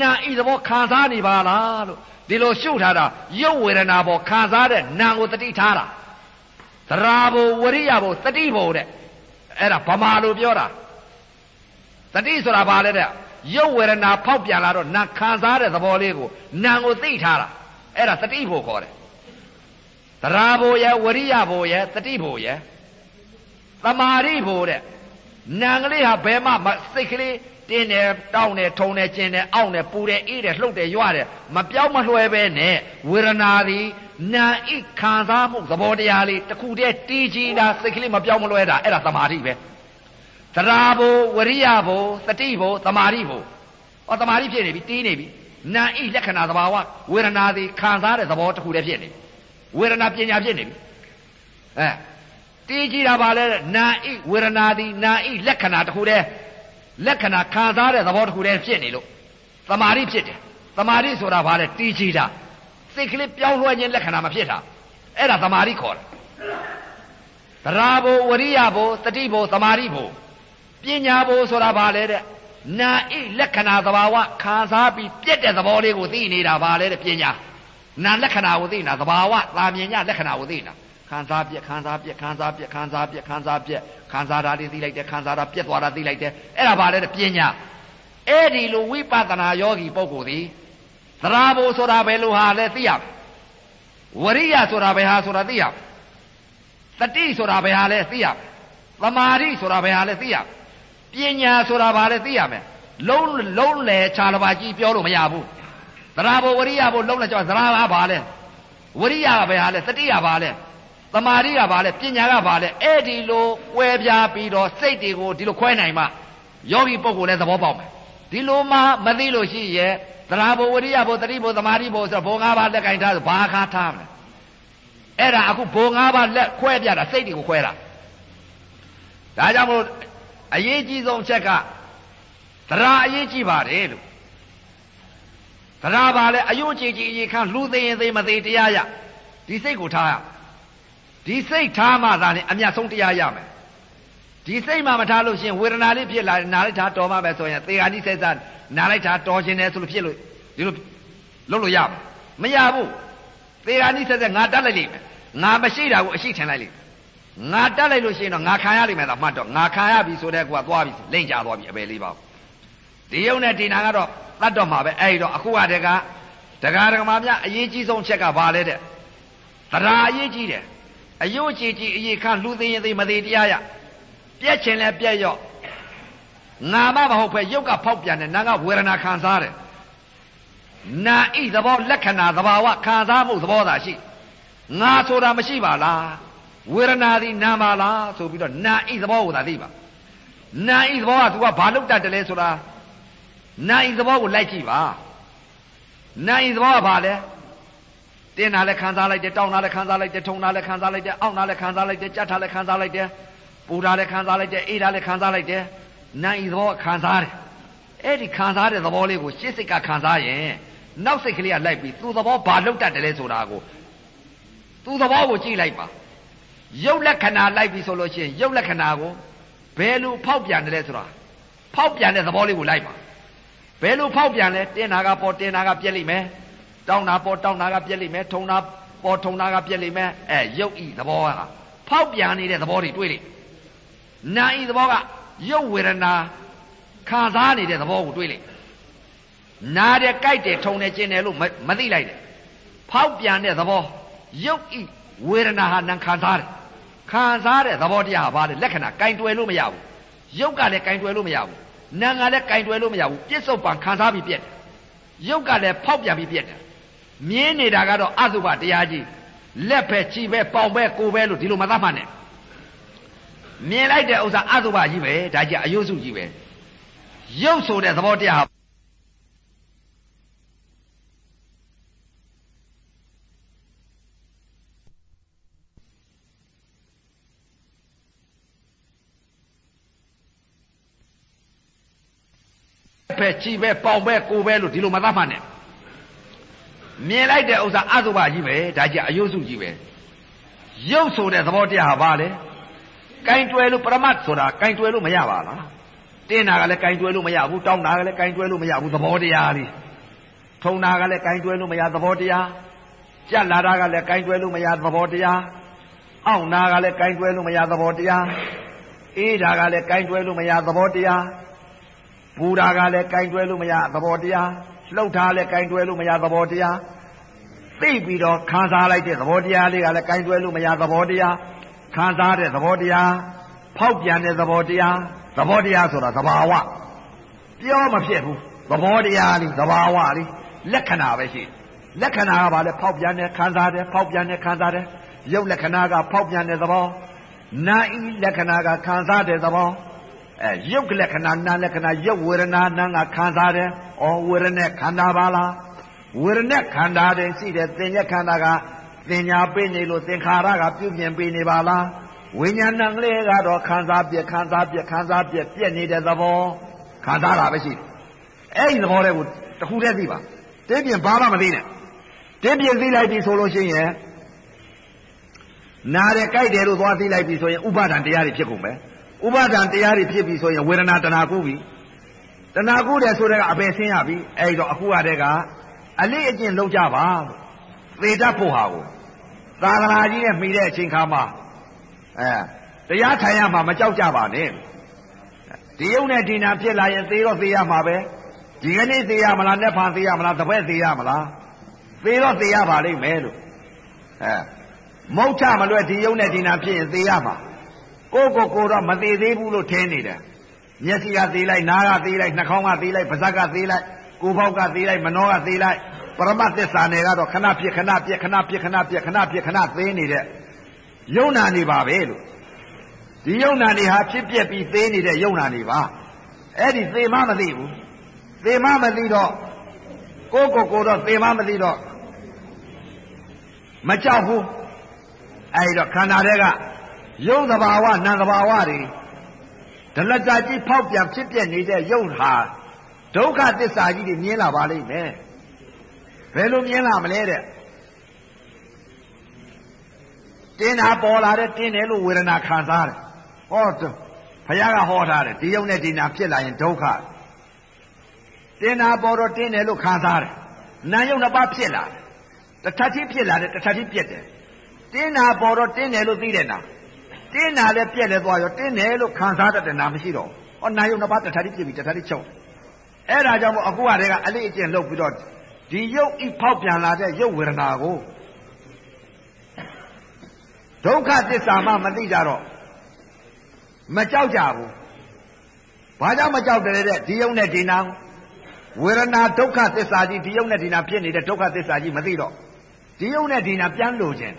Speaker 2: နာဣသဘောခံစားနေပါလားလို့ ဒီလိုရှုထားတာရုပ်ဝေဒနာပေါ်ခံစားတဲ့နာကိုတတိထားတာသရာဘဝရိယဘတတိဘတဲ့အဲ့ဒါဗမာလိုပြောတာတတိဆိုတာဘာလဲတဲ့ရုပ်ဝေဒနာဖောက်ပြန်လာတော့နာခံစားတဲ့သဘောလေးကိုနာကိုသိထားတာအဲ့ဒါတတိဘခေါ်တယ်သရာဘရဲ့ဝရိယဘရဲ့တတိဘရဲ့သမာဓိဘတဲ့နာကလေးဟာဘယ်မှစိတ်ကလေး တင်းတယ်တောင်းတယ်ထုံတယ်ကျင်တယ်အောင့်တယ်ပူတယ်အေးတယ်လှုပ်တယ်ရွတယ်မပြောင်းမလွှဲပဲနဲ့ဝေဒနာသည်နာဣခံစားမှုသဘောတရားလေးတခုတည်းတီးကြီးတာစိတ်ကလေးမပြောင်းမလွှဲတာအဲ့ဒါသမာဓိပဲသရာဘဝရိယဘသတိဘသမာဓိဘဩသမာဓိဖြစ်နေပြီတီးနေပြီနာဣလက္ခဏာသဘာဝဝေဒနာသည်ခံစားတဲ့သဘောတခုတည်းဖြစ်နေဝေဒနာပညာဖြစ်နေပြီအဲတီးကြီးတာပါလဲနာဣဝေဒနာသည်နာဣလက္ခဏာတခုတည်း လက္ခဏာခံစားတဲ့သဘောတစ်ခုတည်းဖြစ်နေလို့သမာဓိဖြစ်တယ်သမာဓိဆိုတာဘာလဲတီးချီတာစိတ်ကလေးပြောင်းလဲခြင်းလက္ခဏာမဖြစ်တာအဲ့ဒါသမာဓိခေါ်တယ်သရာဘဝရိယဘတတိဘသမာဓိဘပညာဘဆိုတာဘာလဲတဲ့နာဣလက္ခဏာသဘာဝခံစားပြီးပြက်တဲ့သဘောလေးကိုသိနေတာဘာလဲတဲ့ပညာနာလက္ခဏာကိုသိနေတာသဘာဝသာမြင်ညလက္ခဏာကိုသိနေတာ ခံစားပြက်ခံစားပြက်ခံစားပြက်ခံစားပြက်ခံစားပြက်ခံစားတာတွေသိလိုက်တယ်ခံစားတာပြက်သွားတာသိလိုက်တယ်အဲ့ဒါဘာလဲတဲ့ပညာအဲ့ဒီလိုဝိပဿနာယောဂီပုဂ္ဂိုလ်သည်သရာဘိုဆိုတာဘယ်လိုဟာလဲသိရဝရိယဆိုတာဘယ်ဟာဆိုတာသိရတတိဆိုတာဘယ်ဟာလဲသိရသမာဓိဆိုတာဘယ်ဟာလဲသိရပညာဆိုတာဘာလဲသိရမယ်လုံးလုံးလေခြာလပါကြီးပြောလို့မရဘူးသရာဘိုဝရိယဘိုလုံးလေကြောသရာဘာလဲဝရိယကဘယ်ဟာလဲတတိကဘာလဲ သမာဓိကဘာလဲပညာကဘာလဲအဲ့ဒီလိုကွဲပြားပြီးတော့စိတ်တွေကိုဒီလိုခွဲနိုင်မှယောဂီပုဂ္ဂိုလ်လည်းသဘောပေါက်မယ်ဒီလိုမှမသိလို့ရှိရဲ့သရဘဝရိယဘသတိဘသမာဓိဘဆိုတော့ဘုံ၅ပါးလက်ကင်ထားဆိုဘာခါထားမလဲအဲ့ဒါအခုဘုံ၅ပါးလက်ခွဲပြတာစိတ်တွေကိုခွဲတာဒါကြောင့်မို့အရေးကြီးဆုံးချက်ကသရအရေးကြီးပါတယ်လို့သရပါလဲအယုတ်ကြည်ကြည်အရေးခံလူသိရင်သိမသိတရားရဒီစိတ်ကိုထားရ ဒီစိတ်ထားမှသာလေအမြတ်ဆုံးတရားရမယ်ဒီစိတ်မှမထားလို့ရှင်ဝေဒနာလေးဖြစ်လာနာလိုက်တာတော်မှပဲဆိုရင်သေဃာနိစိတ်စားနာလိုက်တာတော်ခြင်းတယ်ဆိုလို့ဖြစ်လို့ဒီလိုလုပ်လို့ရမမရဘူးသေဃာနိစိတ်စားငါတတ်လိုက်လိမ့်မယ်ငါမရှိတာကိုအရှိထင်လိုက်လိမ့်မယ်ငါတတ်လိုက်လို့ရှိရင်တော့ငါခံရလိမ့်မယ်သာမှတ်တော့ငါခံရပြီဆိုတဲ့ကွာသွားပြီလိမ့်ကြသွားပြီအပယ်လေးပါဒီယုံနဲ့ဒီနာကတော့တတ်တော့မှာပဲအဲ့တော့အခုကတည်းကတရားဓမ္မများအရေးကြီးဆုံးချက်ကဘာလဲတဲ့တရားအရေးကြီးတယ် အယုတ်ကြည်ကြည်အရေးခန့်လှူသိရင်သိမသေးတရားရပြက်ချင်လဲပြက်ရော့ငါမမဟုတ်ပဲရုပ်ကဖောက်ပြန်တယ်နာကဝေဒနာခံစားတယ်နာဣသဘောလက္ခဏာသဘာဝခံစားမှုသဘောသာရှိငါဆိုတာမရှိပါလားဝေဒနာသည်နာပါလားဆိုပြီးတော့နာဣသဘောကိုသာသိပါနာဣသဘောကသူကဘာလုပ်တတ်တယ်လဲဆိုတာနာဣသဘောကိုလိုက်ကြည့်ပါနာဣသဘောကဘာလဲ တင်းတာလည်းခံစားလိုက်တယ်တောင်းတာလည်းခံစားလိုက်တယ်ထုံတာလည်းခံစားလိုက်တယ်အောင့်တာလည်းခံစားလိုက်တယ်ကြက်တာလည်းခံစားလိုက်တယ်ပူတာလည်းခံစားလိုက်တယ်အေးတာလည်းခံစားလိုက်တယ်နိုင်သဘောခံစားတယ်အဲ့ဒီခံစားတဲ့သဘောလေးကိုရှစ်စိတ်ကခံစားရင်နောက်စိတ်ကလေးကလိုက်ပြီးသူ့သဘောဘာလောက်တတ်တယ်လဲဆိုတာကိုသူ့သဘောကိုကြည့်လိုက်ပါရုပ်လက္ခဏာလိုက်ပြီဆိုလို့ရှိရင်ရုပ်လက္ခဏာကိုဘယ်လိုဖောက်ပြန်တယ်လဲဆိုတာဖောက်ပြန်တဲ့သဘောလေးကိုလိုက်ပါဘယ်လိုဖောက်ပြန်လဲတင်းတာကပေါ်တင်းတာကပြက်လိမ့်မယ် တောင်းတာပေါ်တောင်းတာကပြက်လိမ့်မယ်ထုံတာပေါ်ထုံတာကပြက်လိမ့်မယ်အဲရုပ်ဤသဘောကဖောက်ပြန်နေတဲ့သဘောတွေတွေ့လိမ့်နာဤသဘောကရုပ်ဝေဒနာခံစားနေတဲ့သဘောကိုတွေ့လိမ့်နာတယ်ကြိုက်တယ်ထုံတယ်ကျင်တယ်လို့မသိလိုက်နဲ့ဖောက်ပြန်တဲ့သဘောရုပ်ဤဝေဒနာဟာနံခံစားတယ်ခံစားတဲ့သဘောတရားဟာဘာလဲလက္ခဏာကင်တွယ်လို့မရဘူးရုပ်ကလည်းကင်တွယ်လို့မရဘူးနာကလည်းကင်တွယ်လို့မရဘူးပြစ္ဆုတ်ပံခံစားပြီးပြက်တယ်ရုပ်ကလည်းဖောက်ပြန်ပြီးပြက်တယ် မြင်းနေတာကတော့အသုဘတရားကြီးလက်ပဲခြိပဲပေါင်ပဲကိုပဲလို့ဒီလိုမသတ်မှတ်နဲ့မြင်လိုက်တဲ့ဥစ္စာအသုဘကြီးပဲဒါကြီးအယုစုကြီးပဲရုပ်ဆိုတဲ့သဘောတရားဟာပဲခြိပဲပေါင်ပဲကိုပဲလို့ဒီလိုမသတ်မှတ်နဲ့ မြင်လိုက်တဲ့ဥစ္စာအသုဘကြီးပဲဒါကြီးအယုစုကြီးပဲရုပ်ဆိုတဲ့သဘောတရားဟာဘာလဲကင်တွယ်လို့ပရမတ်ဆိုတာကင်တွယ်လို့မရပါလားတင်းနာကလည်းကင်တွယ်လို့မရဘူးတောင်းနာကလည်းကင်တွယ်လို့မရဘူးသဘောတရားလေးထုံနာကလည်းကင်တွယ်လို့မရသဘောတရားကြက်လာတာကလည်းကင်တွယ်လို့မရသဘောတရားအောင့်နာကလည်းကင်တွယ်လို့မရသဘောတရားအေးတာကလည်းကင်တွယ်လို့မရသဘောတရားပူတာကလည်းကင်တွယ်လို့မရသဘောတရား လှုပ်ထားလည်းကင်တွယ်လို့မရသဘောတရားသိပြီးတော့ခံစားလိုက်တဲ့သဘောတရားလေးကလည်းကင်တွယ်လို့မရသဘောတရားခံစားတဲ့သဘောတရားဖောက်ပြန်တဲ့သဘောတရားသဘောတရားဆိုတာသဘာဝပြောမဖြစ်ဘူးသဘောတရားလေးသဘာဝလေးလက္ခဏာပဲရှိလက္ခဏာကဘာလဲဖောက်ပြန်တဲ့ခံစားတဲ့ဖောက်ပြန်တဲ့ခံစားတဲ့ရုပ်လက္ခဏာကဖောက်ပြန်တဲ့သဘောနာဤလက္ခဏာကခံစားတဲ့သဘော အဲရုပ်လက္ခဏာနာလက္ခဏာရုပ်ဝေဒနာနာကခံစားတယ်။ဩဝေဒနဲ့ခန္ဓာပါလား။ဝေဒနဲ့ခန္ဓာတဲ့ရှိတဲ့သင်္ညက်ခန္ဓာကသင်ညာပေးနေလို့သင်္ခါရကပြုပြင်ပေးနေပါလား။ဝိညာဏကလေးကတော့ခံစားပြက်ခံစားပြက်ခံစားပြက်ပြက်နေတဲ့သဘောခံစားတာပဲရှိတယ်။အဲ့ဒီသဘောလေးကိုတခုတည်းသိပါ။တင်းပြင်ဘာမှမသိနဲ့။တင်းပြင်သိလိုက်ပြီဆိုလို့ရှိရင်နားတယ်ကြိုက်တယ်လို့သွားသိလိုက်ပြီဆိုရင်ဥပါဒံတရားတွေဖြစ်ကုန်မယ်။ ဥပါဒံတရားတွေဖြစ်ပြီဆိုရင်ဝေဒနာတဏှာကုပြီတဏှာကုတယ်ဆိုတဲ့ကအပယ်ဆင်းရပြီအဲ့တော့အခုရတဲ့ကအလေးအကျင့်လုံးကြပါသေတတ်ဖို့ဟာကိုသာသနာကြီးနဲ့မှီတဲ့အချိန်ခါမှာအဲတရားထိုင်ရမှာမကြောက်ကြပါနဲ့ဒီယုံနဲ့ဒီနာဖြစ်လာရင်သေတော့သေရမှာပဲဒီကနေ့သေရမလား၊နှစ်ဖန်သေရမလား၊တပည့်သေရမလားသေတော့သေရပါလိမ့်မယ်လို့အဲမုတ်ချမလွဲဒီယုံနဲ့ဒီနာဖြစ်ရင်သေရမှာ ကိုကိုကိုတော့မသေးသေးဘူးလို့ထင်နေတယ်မျက်စိကသေးလိုက်နားကသေးလိုက်နှာခေါင်းကသေးလိုက်ပါးစပ်ကသေးလိုက်ကိုယ်ပေါက်ကသေးလိုက်မနှောကသေးလိုက်ပရမသစ္စာနယ်ကတော့ခဏပြက်ခဏပြက်ခဏပြက်ခဏပြက်ခဏပြက်ခဏသေးနေတဲ့ယုံနာနေပါပဲလို့ဒီယုံနာနေဟာဖြစ်ပြက်ပြီးသေးနေတဲ့ယုံနာနေပါအဲ့ဒီသေမမသိဘူးသေမမသိတော့ကိုကိုကိုတော့သေမမသိတော့မကြောက်ဘူးအဲ့တော့ခန္ဓာတွေက ရုပ်သဘာဝနာမ်သဘာဝတွေဒလတာကြီးဖောက်ပြန်ဖြစ်ပြနေတဲ့ရုပ်ဟာဒုက္ခသစ္စာကြီးတွေမြင်လာပါလိမ့်မယ်ဘယ်လိုမြင်လာမလဲတဲ့တင်းတာပေါ်လာတဲ့တင်းတယ်လို့ဝေဒနာခံစားတယ်ဟောဘုရားကဟောထားတယ်ဒီယုံနဲ့ဒီနာဖြစ်လာရင်ဒုက္ခတင်းတာပေါ်တော့တင်းတယ်လို့ခံစားတယ်နာယုံနှစ်ပါးဖြစ်လာတယ်တထတိဖြစ်လာတယ်တထတိပြက်တယ်တင်းတာပေါ်တော့တင်းတယ်လို့သိတယ်နာ တင်းနာလည်းပြက်လည်းသွားရောတင်းတယ်လို့ခံစားတတ်တဲ့နာမရှိတော့ဟောနာယုံနှစ်ပါးတထတိဖြစ်ပြီးတထတိချုပ်အဲ့ဒါကြောင့်မို့အခုကတည်းကအလေးအကျင့်လုပ်ပြီးတော့ဒီရုပ်ဤဖောက်ပြန်လာတဲ့ရုပ်ဝေဒနာကိုဒုက္ခသစ္စာမှမသိကြတော့မကြောက်ကြဘူးဘာကြောင့်မကြောက်တယ်တဲ့ဒီယုံနဲ့ဒီနာဝေဒနာဒုက္ခသစ္စာကြီးဒီယုံနဲ့ဒီနာဖြစ်နေတဲ့ဒုက္ခသစ္စာကြီးမသိတော့ဒီယုံနဲ့ဒီနာပြန်လို့ခြင်း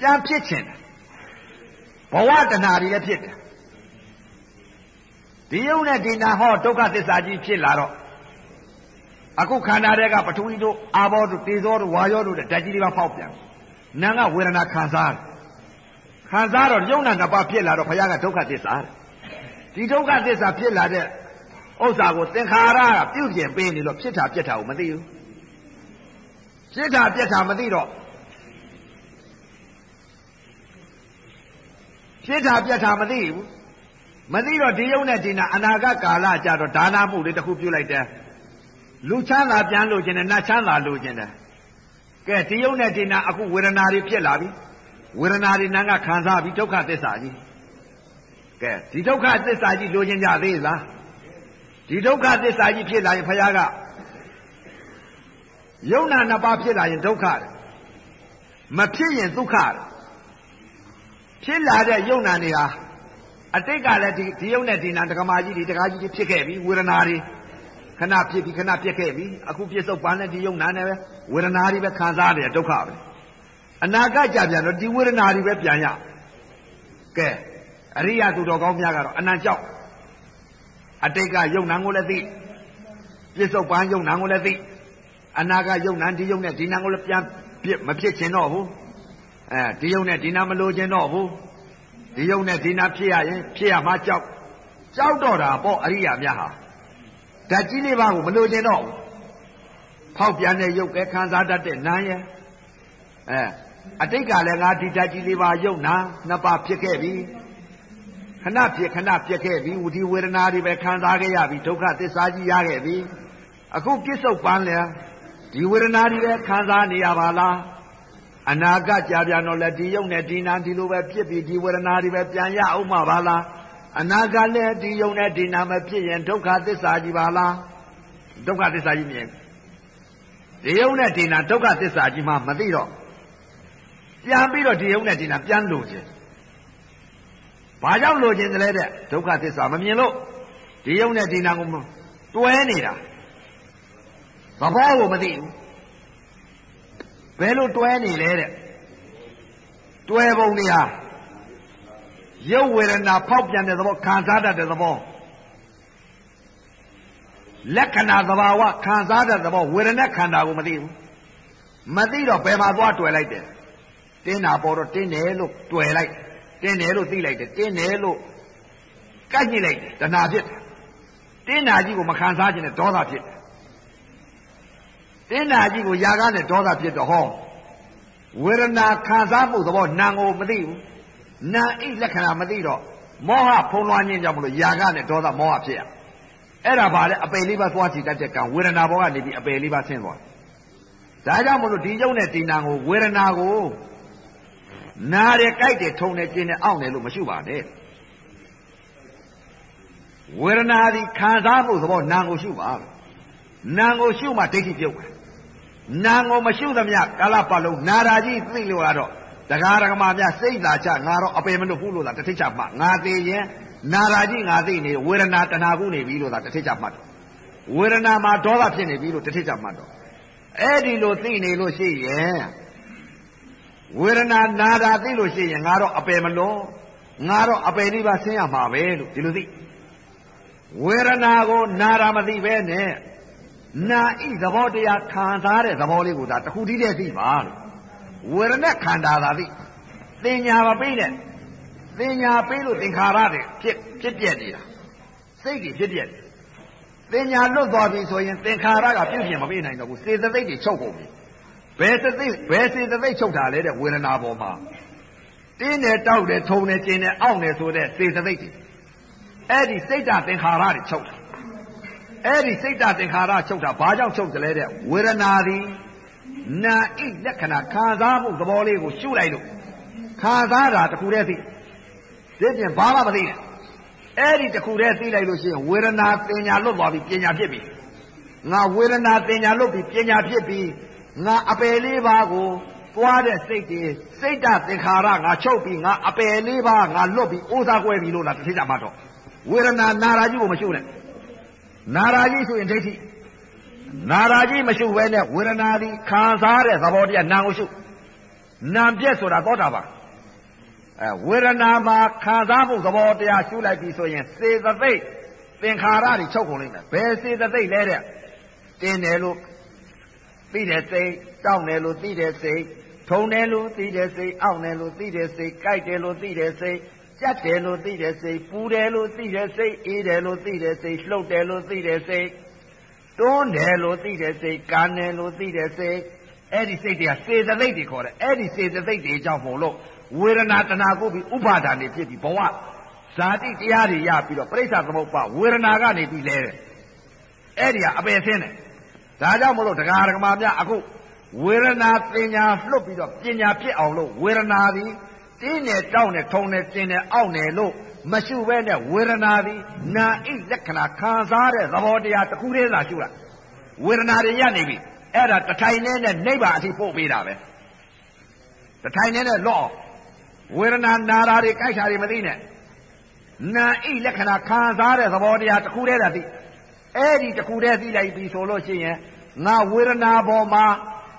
Speaker 2: ပြန်ဖြစ်ခြင်း ဘဝတဏှာတွေလည်းဖြစ်တယ်ဒီယုံနဲ့ဒီနာဟောဒုက္ခသစ္စာကြီးဖြစ်လာတော့အခုခန္ဓာတွေကပထဝီတို့အာဘောတို့တေဇောတို့ဝါယောတို့တဲ့ဓာတ်ကြီးတွေပါဖောက်ပြန်နာကဝေဒနာခံစားခံစားတော့ယုံနာနှစ်ပါးဖြစ်လာတော့ဘုရားကဒုက္ခသစ္စာဒီဒုက္ခသစ္စာဖြစ်လာတဲ့ဥစ္စာကိုသင်္ခါရကပြုပြင်ပေးနေလို့ဖြစ်တာပြက်တာကိုမသိဘူးဖြစ်တာပြက်တာမသိတော့ ဖြစ်တာပြက်တာမသိဘူးမသိတော့ဒီယုံနဲ့ဒီနာအနာဂတ်ကာလကြတော့ဒါနာမှုလေးတစ်ခုပြုလိုက်တယ်လူချမ်းသာပြန်လို့ခြင်းနဲ့နတ်ချမ်းသာလို့ခြင်းတယ်ကဲဒီယုံနဲ့ဒီနာအခုဝေဒနာတွေဖြစ်လာပြီဝေဒနာတွေနာကခံစားပြီးဒုက္ခသစ္စာကြီးကဲဒီဒုက္ခသစ္စာကြီးလိုချင်ကြသေးလားဒီဒုက္ခသစ္စာကြီးဖြစ်လာရင်ဘုရားကယုံနာနှစ်ပါးဖြစ်လာရင်ဒုက္ခတယ်
Speaker 1: မဖြစ်ရင်ဒုက္ခ ဖြစ်လာတဲ့ယုံနာတွေဟာအတိတ်ကလည်းဒီဒီယုံနဲ့ဒီနာဒကမာကြီးဒီဒကာကြီးတွေဖြစ်ခဲ့ပြီဝေဒနာတွေခဏဖြစ်ပြီးခဏပြက်ခဲ့ပြီအခုပြစ္ဆုတ်ပန်းနဲ့ဒီယုံနာနဲ့ပဲဝေဒနာတွေပဲခံစားရတယ်ဒုက္ခပဲအနာဂတ်ကြပြန်တော့ဒီဝေဒနာတွေပဲပြန်ရကဲအရိယသူတော်ကောင်းများကတော့အနံကြောက်အတိတ်ကယုံနာကိုလည်းသိပြစ္ဆုတ်ပန်းယုံနာကိုလည်းသိအနာဂတ်ယုံနာဒီယုံနဲ့ဒီနာကိုလည်းပြန်ပြမဖြစ်ချင်တော့ဘူး အဲဒီယုံနဲ့ဒီနာမလိုချင်တော့ဘူးဒီယုံနဲ့ဒီနာဖြစ်ရရင်ဖြစ်ရမှာကြောက်ကြောက်တော့တာပေါ့အရိယာများဟာဓာတ်ကြီးလေးပါးကိုမလိုချင်တော့ဘူးဖောက်ပြန်တဲ့ယုတ်ကဲခံစားတတ်တဲ့နာရဲ့အဲအတိတ်ကလည်းငါဒီဓာတ်ကြီးလေးပါးယုတ်နာနှစ်ပါးဖြစ်ခဲ့ပြီခဏဖြစ်ခဏပြက်ခဲ့ပြီဝတိဝေဒနာတွေပဲခံစားခဲ့ရပြီဒုက္ခသစ္စာကြီးရခဲ့ပြီအခုပြစ္ဆုတ်ပန်းလဲဒီဝေဒနာတွေပဲခံစားနေရပါလား အနာဂတ်ကြာပြန်တော့လည်းဒီယုံနဲ့ဒီနာဒီလိုပဲဖြစ်ပြီးဒီဝေဒနာတွေပဲပြန်ရအောင်မှာပါလားအနာဂတ်လည်းဒီယုံနဲ့ဒီနာမဖြစ်ရင်ဒုက္ခသစ္စာကြီးပါလားဒုက္ခသစ္စာကြီးမြင်ဒီယုံနဲ့ဒီနာဒုက္ခသစ္စာကြီးမှမသိတော့ပြန်ပြီးတော့ဒီယုံနဲ့ဒီနာပြန်လို့ခြင်းဘာကြောင့်လို့ခြင်းတလဲတဲ့ဒုက္ခသစ္စာမမြင်လို့ဒီယုံနဲ့ဒီနာကိုတွဲနေတာသဘောကိုမသိဘူး ဘယ်လိုတွဲနေလဲတဲ့တွဲပုံတွေဟာရုပ်ဝေဒနာဖောက်ပြန်တဲ့သဘောခံစားတတ်တဲ့သဘောလက္ခဏာသဘာဝခံစားတဲ့သဘောဝေဒနာခန္ဓာကိုမသိဘူးမသိတော့ဘယ်မှာသွားတွေ့လိုက်တယ်တင်းတာပေါ်တော့တင်းတယ်လို့တွေ့လိုက်တင်းတယ်လို့သိလိုက်တယ်တင်းတယ်လို့ကတ်ညစ်လိုက်တယ်တဏှာဖြစ်တယ်တင်းနာကြီးကိုမခံစားခြင်းနဲ့ဒေါသဖြစ်တယ် တင်းနာကြီးကိုຢာကားနဲ့ဒေါသဖြစ်တော့ဟောဝေဒနာခံစားမှုသဘောနာကိုမသိဘူးနာအိလက္ခဏာမသိတော့မောဟဖုံးလွှမ်းခြင်းကြောင့်မလို့ຢာကနဲ့ဒေါသမောဟဖြစ်ရအဲ့ဒါပါလေအပေလေးပါသွားချီတတ်တဲ့ကံဝေဒနာဘောကနေပြီးအပေလေးပါဆင်းသွားဒါကြောင့်မလို့ဒီယုံနဲ့ဒီနာကိုဝေဒနာကိုနားတယ်ကြိုက်တယ်ထုံတယ်ကျင်တယ်အောင့်တယ်လို့မရှိပါနဲ့ဝေဒနာဒီခံစားမှုသဘောနာကိုရှုပါနာကိုရှုမှဒိဋ္ဌိပြုတ်ပါ နာကိုမရှုသမျှကာလပတ်လုံးနာရာကြီးသိလို့ရတော့တရားဓမ္မများစိတ်သာချငါတော့အပေမလို့ဘူးလို့သာတထိတ်ချမှငါသေးရင်နာရာကြီးငါသိနေဝေဒနာတဏှာကုနေပြီလို့သာတထိတ်ချမှတ်ဝေဒနာမှာဒေါသဖြစ်နေပြီလို့တထိတ်ချမှတ်တော့အဲ့ဒီလိုသိနေလို့ရှိရင်ဝေဒနာနာတာသိလို့ရှိရင်ငါတော့အပေမလို့ငါတော့အပေလေးပါဆင်းရမှာပဲလို့ဒီလိုသိဝေဒနာကိုနာတာမသိပဲနဲ့ နာဤသဘောတရားခံစားတဲ့သဘောလေးကိုသာတခုတည်းတည်းသိပါလို့ဝေဒနာခန္ဓာသာသိသင်ညာမပေးနဲ့သင်ညာပေးလို့သင်္ခါရတွေဖြစ်ဖြစ်ပြက်နေတာစိတ်တွေဖြစ်ပြက်တယ်သင်ညာလွတ်သွားပြီဆိုရင်သင်္ခါရကပြုပြင်မပေးနိုင်တော့ဘူးစေတသိက်တွေချုပ်ကုန်ပြီဘယ်စေတသိက်ဘယ်စေတသိက်ချုပ်တာလဲတဲ့ဝေဒနာပေါ်မှာတင်းတယ်တောက်တယ်ထုံတယ်ကျင်တယ်အောင့်တယ်ဆိုတဲ့စေတသိက်တွေအဲ့ဒီစိတ်ဓာတ်သင်္ခါရတွေချုပ်တာ အဲ့ဒီစိတ်ဓာတ်သင်္ခါရချုပ်တာဘာကြောင့်ချုပ်တယ်လဲတဲ့ဝေဒနာသည်နာဣလက္ခဏာခံစားမှုသဘောလေးကိုရှုလိုက်လို့ခံစားတာတခုတည်းသိဒီပြင်ဘာမှမသိနဲ့အဲ့ဒီတခုတည်းသိလိုက်လို့ရှိရင်ဝေဒနာပညာလွတ်သွားပြီပညာဖြစ်ပြီငါဝေဒနာပညာလွတ်ပြီပညာဖြစ်ပြီငါအပယ်လေးပါးကိုသွားတဲ့စိတ်တွေစိတ်ဓာတ်သင်္ခါရငါချုပ်ပြီးငါအပယ်လေးပါးငါလွတ်ပြီးအိုးစားကွဲပြီလို့လားတစ်ထိပ်တာမှတော့ဝေဒနာနာရာကြီးကိုမရှုနဲ့ နာရာကြီးဆိုရင်ဒိဋ္ဌိနာရာကြီးမရှုဘဲနဲ့ဝေဒနာဒီခံစားတဲ့သဘောတရားနာကိုရှုနာပြက်ဆိုတာသောတာပန်အဲဝေဒနာမှာခံစားမှုသဘောတရားရှုလိုက်ပြီဆိုရင်စေတသိက်သင်္ခါရတွေချုပ်ကုန်လိမ့်မယ်ဘယ်စေတသိက်လဲတဲ့တင်းတယ်လို့သိတဲ့စိတ်တောက်တယ်လို့သိတဲ့စိတ်ထုံတယ်လို့သိတဲ့စိတ်အောင့်တယ်လို့သိတဲ့စိတ်ကြိုက်တယ်လို့သိတဲ့စိတ် ကြက်တယ်လို့သိတဲ့စိတ်ပူတယ်လို့သိတဲ့စိတ်အေးတယ်လို့သိတဲ့စိတ်လှုပ်တယ်လို့သိတဲ့စိတ်တွန်းတယ်လို့သိတဲ့စိတ်ကန်းတယ်လို့သိတဲ့စိတ်အဲ့ဒီစိတ်တွေကစေတသိက်တွေခေါ်တယ်အဲ့ဒီစေတသိက်တွေကြောင့်မို့လို့ဝေဒနာတဏှာကိုပြီးဥပါဒာနေဖြစ်ပြီးဘဝဇာတိတရားတွေရပြီးတော့ပြိဿသမုပ္ပါဝေဒနာကနေပြီးလဲတယ်အဲ့ဒီကအပယ်ဆင်းတယ်ဒါကြောင့်မလို့တရားဓမ္မများအခုဝေဒနာပညာလွတ်ပြီးတော့ပညာဖြစ်အောင်လို့ဝေဒနာသည် တင်းနဲ့တောက်နဲ့ထုံနဲ့ကျင်နဲ့အောက်နဲ့လို့မရှုဘဲနဲ့ဝေဒနာသည်နာဣလက္ခဏာခံစားတဲ့သဘောတရားတစ်ခုတည်းသာရှုလိုက်ဝေဒနာတွေရနေပြီအဲ့ဒါတထိုင်နဲ့နိဗ္ဗာန်အထိပို့ပေးတာပဲတထိုင်နေတဲ့လော့အောင်ဝေဒနာနာတာတွေကြိုက်တာတွေမသိနဲ့နာဣလက္ခဏာခံစားတဲ့သဘောတရားတစ်ခုတည်းသာသိအဲ့ဒီတစ်ခုတည်းသိလိုက်ပြီဆိုလို့ရှိရင်ငါဝေဒနာပေါ်မှာ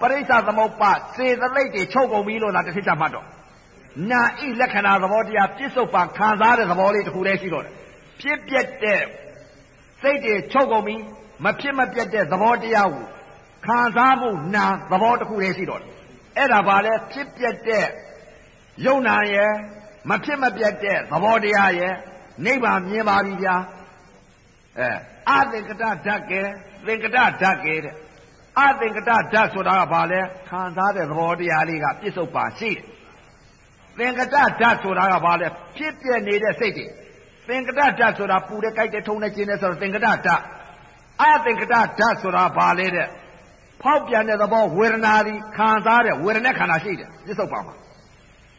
Speaker 1: ပရိစ္ဆသမုပ္ပါစေသလိတ်တွေချုပ်ကုန်ပြီလို့သာတစ်ချက်ချမှတ်တော့ နာဣလက္ခဏာသဘောတရားပြစ္ဆုတ်ပါခံစားတဲ့သဘောလေးတစ်ခုတည်းရှိတော့တယ်ဖြစ်ပြတဲ့စိတ်တွေချုပ်ကုန်ပြီမဖြစ်မပြတ်တဲ့သဘောတရားကိုခံစားမှုနာသဘောတစ်ခုတည်းရှိတော့တယ်အဲ့ဒါဘာလဲဖြစ်ပြတဲ့ယုံနာရဲ့မဖြစ်မပြတ်တဲ့သဘောတရားရဲ့နိဗ္ဗာန်မြင်ပါပြီဗျာအဲအသင်္ကတဓာတ်ကဲသင်္ကတဓာတ်ကဲတဲ့အသင်္ကတဓာတ်ဆိုတာကဘာလဲခံစားတဲ့သဘောတရားလေးကပြစ္ဆုတ်ပါရှိတယ် သင်္ကတဓာတ်ဆိုတာကဘာလဲဖြစ်ပြနေတဲ့စိတ်တွေသင်္ကတဓာတ်ဆိုတာပူတဲ့ကြိုက်တဲ့ထုံတဲ့ကျင်းတဲ့ဆိုတော့သင်္ကတဓာတ်အသင်္ကတဓာတ်ဆိုတာဘာလဲတဲ့ဖောက်ပြန်တဲ့သဘောဝေဒနာသည်ခံစားတဲ့ဝေဒနာခန္ဓာရှိတယ်ပြစ္ဆုတ်ပါမှာ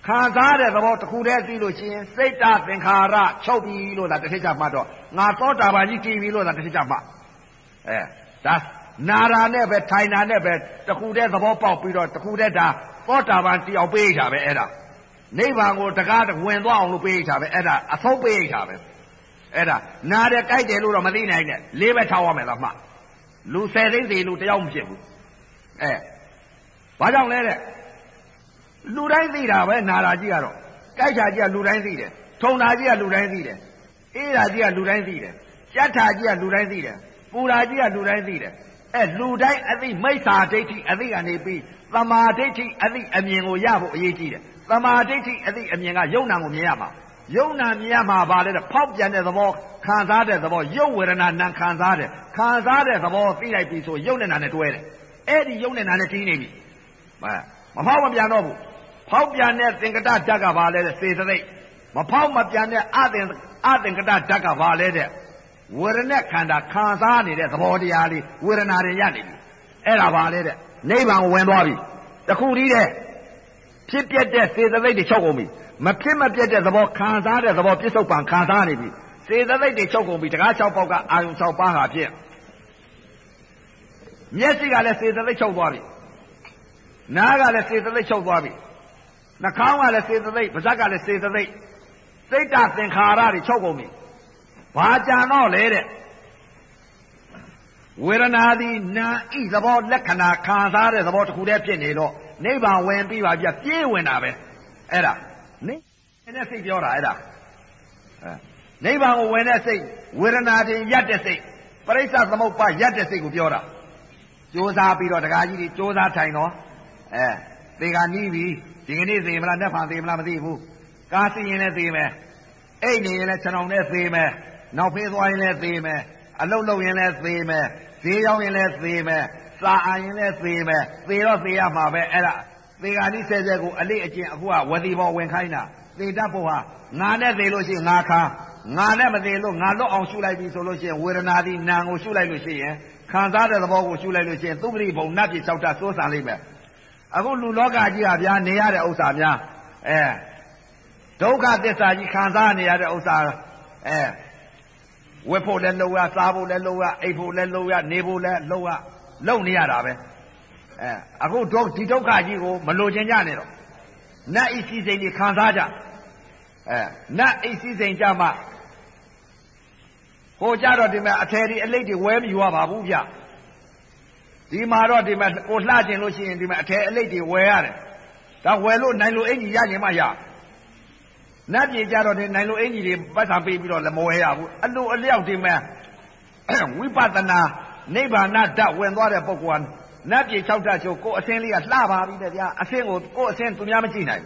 Speaker 1: ခံစားတဲ့သဘောတစ်ခုတည်းသိလို့ရှိရင်စိတ်တသင်္ခါရချုပ်ပြီလို့သာတစ်ထစ်ချမှတ်တော့ငါသောတာပန်ကြီးတည်ပြီလို့သာတစ်ထစ်ချမှတ်အဲဒါနာရာနဲ့ပဲထိုင်တာနဲ့ပဲတစ်ခုတည်းသဘောပေါက်ပြီးတော့တစ်ခုတည်းဒါသောတာပန်တည်အောင်ပေးတာပဲအဲ့ဒါ နိဗ္ဗာန်ကိုတကားဝင်သွားအောင်လို့ပေးတာပဲအဲ့ဒါအဆုံးပေးတာပဲအဲ့ဒါနာတယ်ကြိုက်တယ်လို့တော့မသိနိုင်နဲ့လေးပဲထားရမယ်လားမှလူဆယ်သိန်းစီလူတယောက်မဖြစ်ဘူးအဲဘာကြောင့်လဲတဲ့လူတိုင်းသိတာပဲနာတာကြီးကတော့ကြိုက်တာကြီးကလူတိုင်းသိတယ်ထုံတာကြီးကလူတိုင်းသိတယ်အေးတာကြီးကလူတိုင်းသိတယ်ကြက်တာကြီးကလူတိုင်းသိတယ်ပူတာကြီးကလူတိုင်းသိတယ်အဲလူတိုင်းအသိမိစ္ဆာဒိဋ္ဌိအသိကနေပြီးသမာဓိဋ္ဌိအသိအမြင်ကိုရဖို့အရေးကြီးတယ် သမာဓိဋ္ဌိအသိအမြင်ကယုံနာကိုမြင်ရမှာယုံနာမြင်ရမှာပါလေတဲ့ဖောက်ပြန်တဲ့သဘောခံစားတဲ့သဘောယုတ်ဝေဒနာနာခံစားတဲ့ခံစားတဲ့သဘောသိလိုက်ပြီဆိုယုတ်နဲ့နာနဲ့တွဲတယ်အဲ့ဒီယုတ်နဲ့နာနဲ့တီးနေပြီမဖောက်မပြန်တော့ဘူးဖောက်ပြန်တဲ့သင်္ကတဓာတ်ကဘာလဲတဲ့စေတသိက်မဖောက်မပြန်တဲ့အသင်အသင်္ကတဓာတ်ကဘာလဲတဲ့ဝေဒနာခန္ဓာခံစားနေတဲ့သဘောတရားလေးဝေဒနာတွေရနေပြီအဲ့ဒါဘာလဲတဲ့နိဗ္ဗာန်ကိုဝင်သွားပြီတခုတည်းတဲ့ ဖြစ်ပြတဲ့စေတသိက်တွေချုပ်ကုန်ပြီမဖြစ်မပြတ်တဲ့သဘောခံစားတဲ့သဘောပြစ္ဆုတ်ပံခံစားနေပြီစေတသိက်တွေချုပ်ကုန်ပြီတကား၆ပေါက်ကအာယုံ၆ပါးဟာဖြင့်မျက်စိကလည်းစေတသိက်ချုပ်သွားပြီနားကလည်းစေတသိက်ချုပ်သွားပြီနှာခေါင်းကလည်းစေတသိက်ပါးစပ်ကလည်းစေတသိက်စိတ်တသင်္ခါရတွေချုပ်ကုန်ပြီဘာကြံတော့လဲတဲ့ဝေဒနာသည်နာဤသဘောလက္ခဏာခံစားတဲ့သဘောတစ်ခုတည်းဖြစ်နေတော့ နိဗ္ဗာန်ဝင်ပြီးပါပြပြေးဝင်တာပဲအဲ့ဒါနိနဲ့စိတ်ပြောတာအဲ့ဒါအဲနိဗ္ဗာန်ကိုဝင်တဲ့စိတ်ဝေဒနာတင်ရက်တဲ့စိတ်ပရိစ္ဆသမုပ္ပါရက်တဲ့စိတ်ကိုပြောတာကြိုးစားပြီးတော့ဒကာကြီးတွေကြိုးစားထိုင်တော့အဲသေကနီးပြီဒီကနေ့သေမလားနှစ်ဖန်သေမလားမသိဘူးကားစီရင်လည်းသေမယ်အိတ်နေရင်လည်းခြံအောင်လည်းသေမယ်နောက်ဖေးသွားရင်လည်းသေမယ်အလုတ်လုတ်ရင်လည်းသေမယ်ဈေးရောက်ရင်လည်းသေမယ် စာအာရင်လည်းသေမယ်သေတော့သေရမှာပဲအဲ့ဒါသေကနီးဆဲဆဲကိုအလေးအကျင့်အခုကဝတိဘောဝင်ခိုင်းတာသေတတ်ဖို့ဟာငါနဲ့သေလို့ရှိရင်ငါခါငါနဲ့မသေးလို့ငါလွတ်အောင်ရှုလိုက်ပြီဆိုလို့ရှိရင်ဝေဒနာသည်နာကိုရှုလိုက်လို့ရှိရင်ခံစားတဲ့သဘောကိုရှုလိုက်လို့ရှိရင်သုပတိဘုံနတ်ပြည်၆တာစိုးစံလိမ့်မယ်အခုလူလောကကြီးကဗျာနေရတဲ့ဥစ္စာများအဲဒုက္ခသစ္စာကြီးခံစားနေရတဲ့ဥစ္စာအဲဝတ်ဖို့လည်းလုံရစားဖို့လည်းလုံရအိပ်ဖို့လည်းလုံရနေဖို့လည်းလုံရ လုံနေရတာပဲအဲအခုဒီဒုက္ခကြီးကိုမလိုချင်ကြနဲ့တော့နတ်ဤစည်းစိမ်ကြီးခံစားကြအဲနတ်ဤစည်းစိမ်ကြမှာဟိုကြတော့ဒီမှာအထယ်ဒီအလိတ်တွေဝဲမယူရပါဘူးဗျဒီမှာတော့ဒီမှာကိုလှကျင်လို့ရှိရင်ဒီမှာအထယ်အလိတ်တွေဝဲရတယ်ဒါဝယ်လို့နိုင်လို့အင်ကြီးရရင်မှရနတ်ပြည်ကြတော့ဒီနိုင်လို့အင်ကြီးတွေပတ်စာပေးပြီးတော့လည်းမဝဲရဘူးအလိုအလျောက်ဒီမှာဝိပဿနာ နိဗ္ဗာန်ဓာတ်ဝင်သွားတဲ့ပုဂ္ဂိုလ်ကနတ်ပြည်၆ဓာတ်ချို့ကိုယ်အစင်းလေးကလှပါပြီတဲ့ဗျာအစင်းကိုကိုယ်အစင်းသူများမကြည့်နိုင်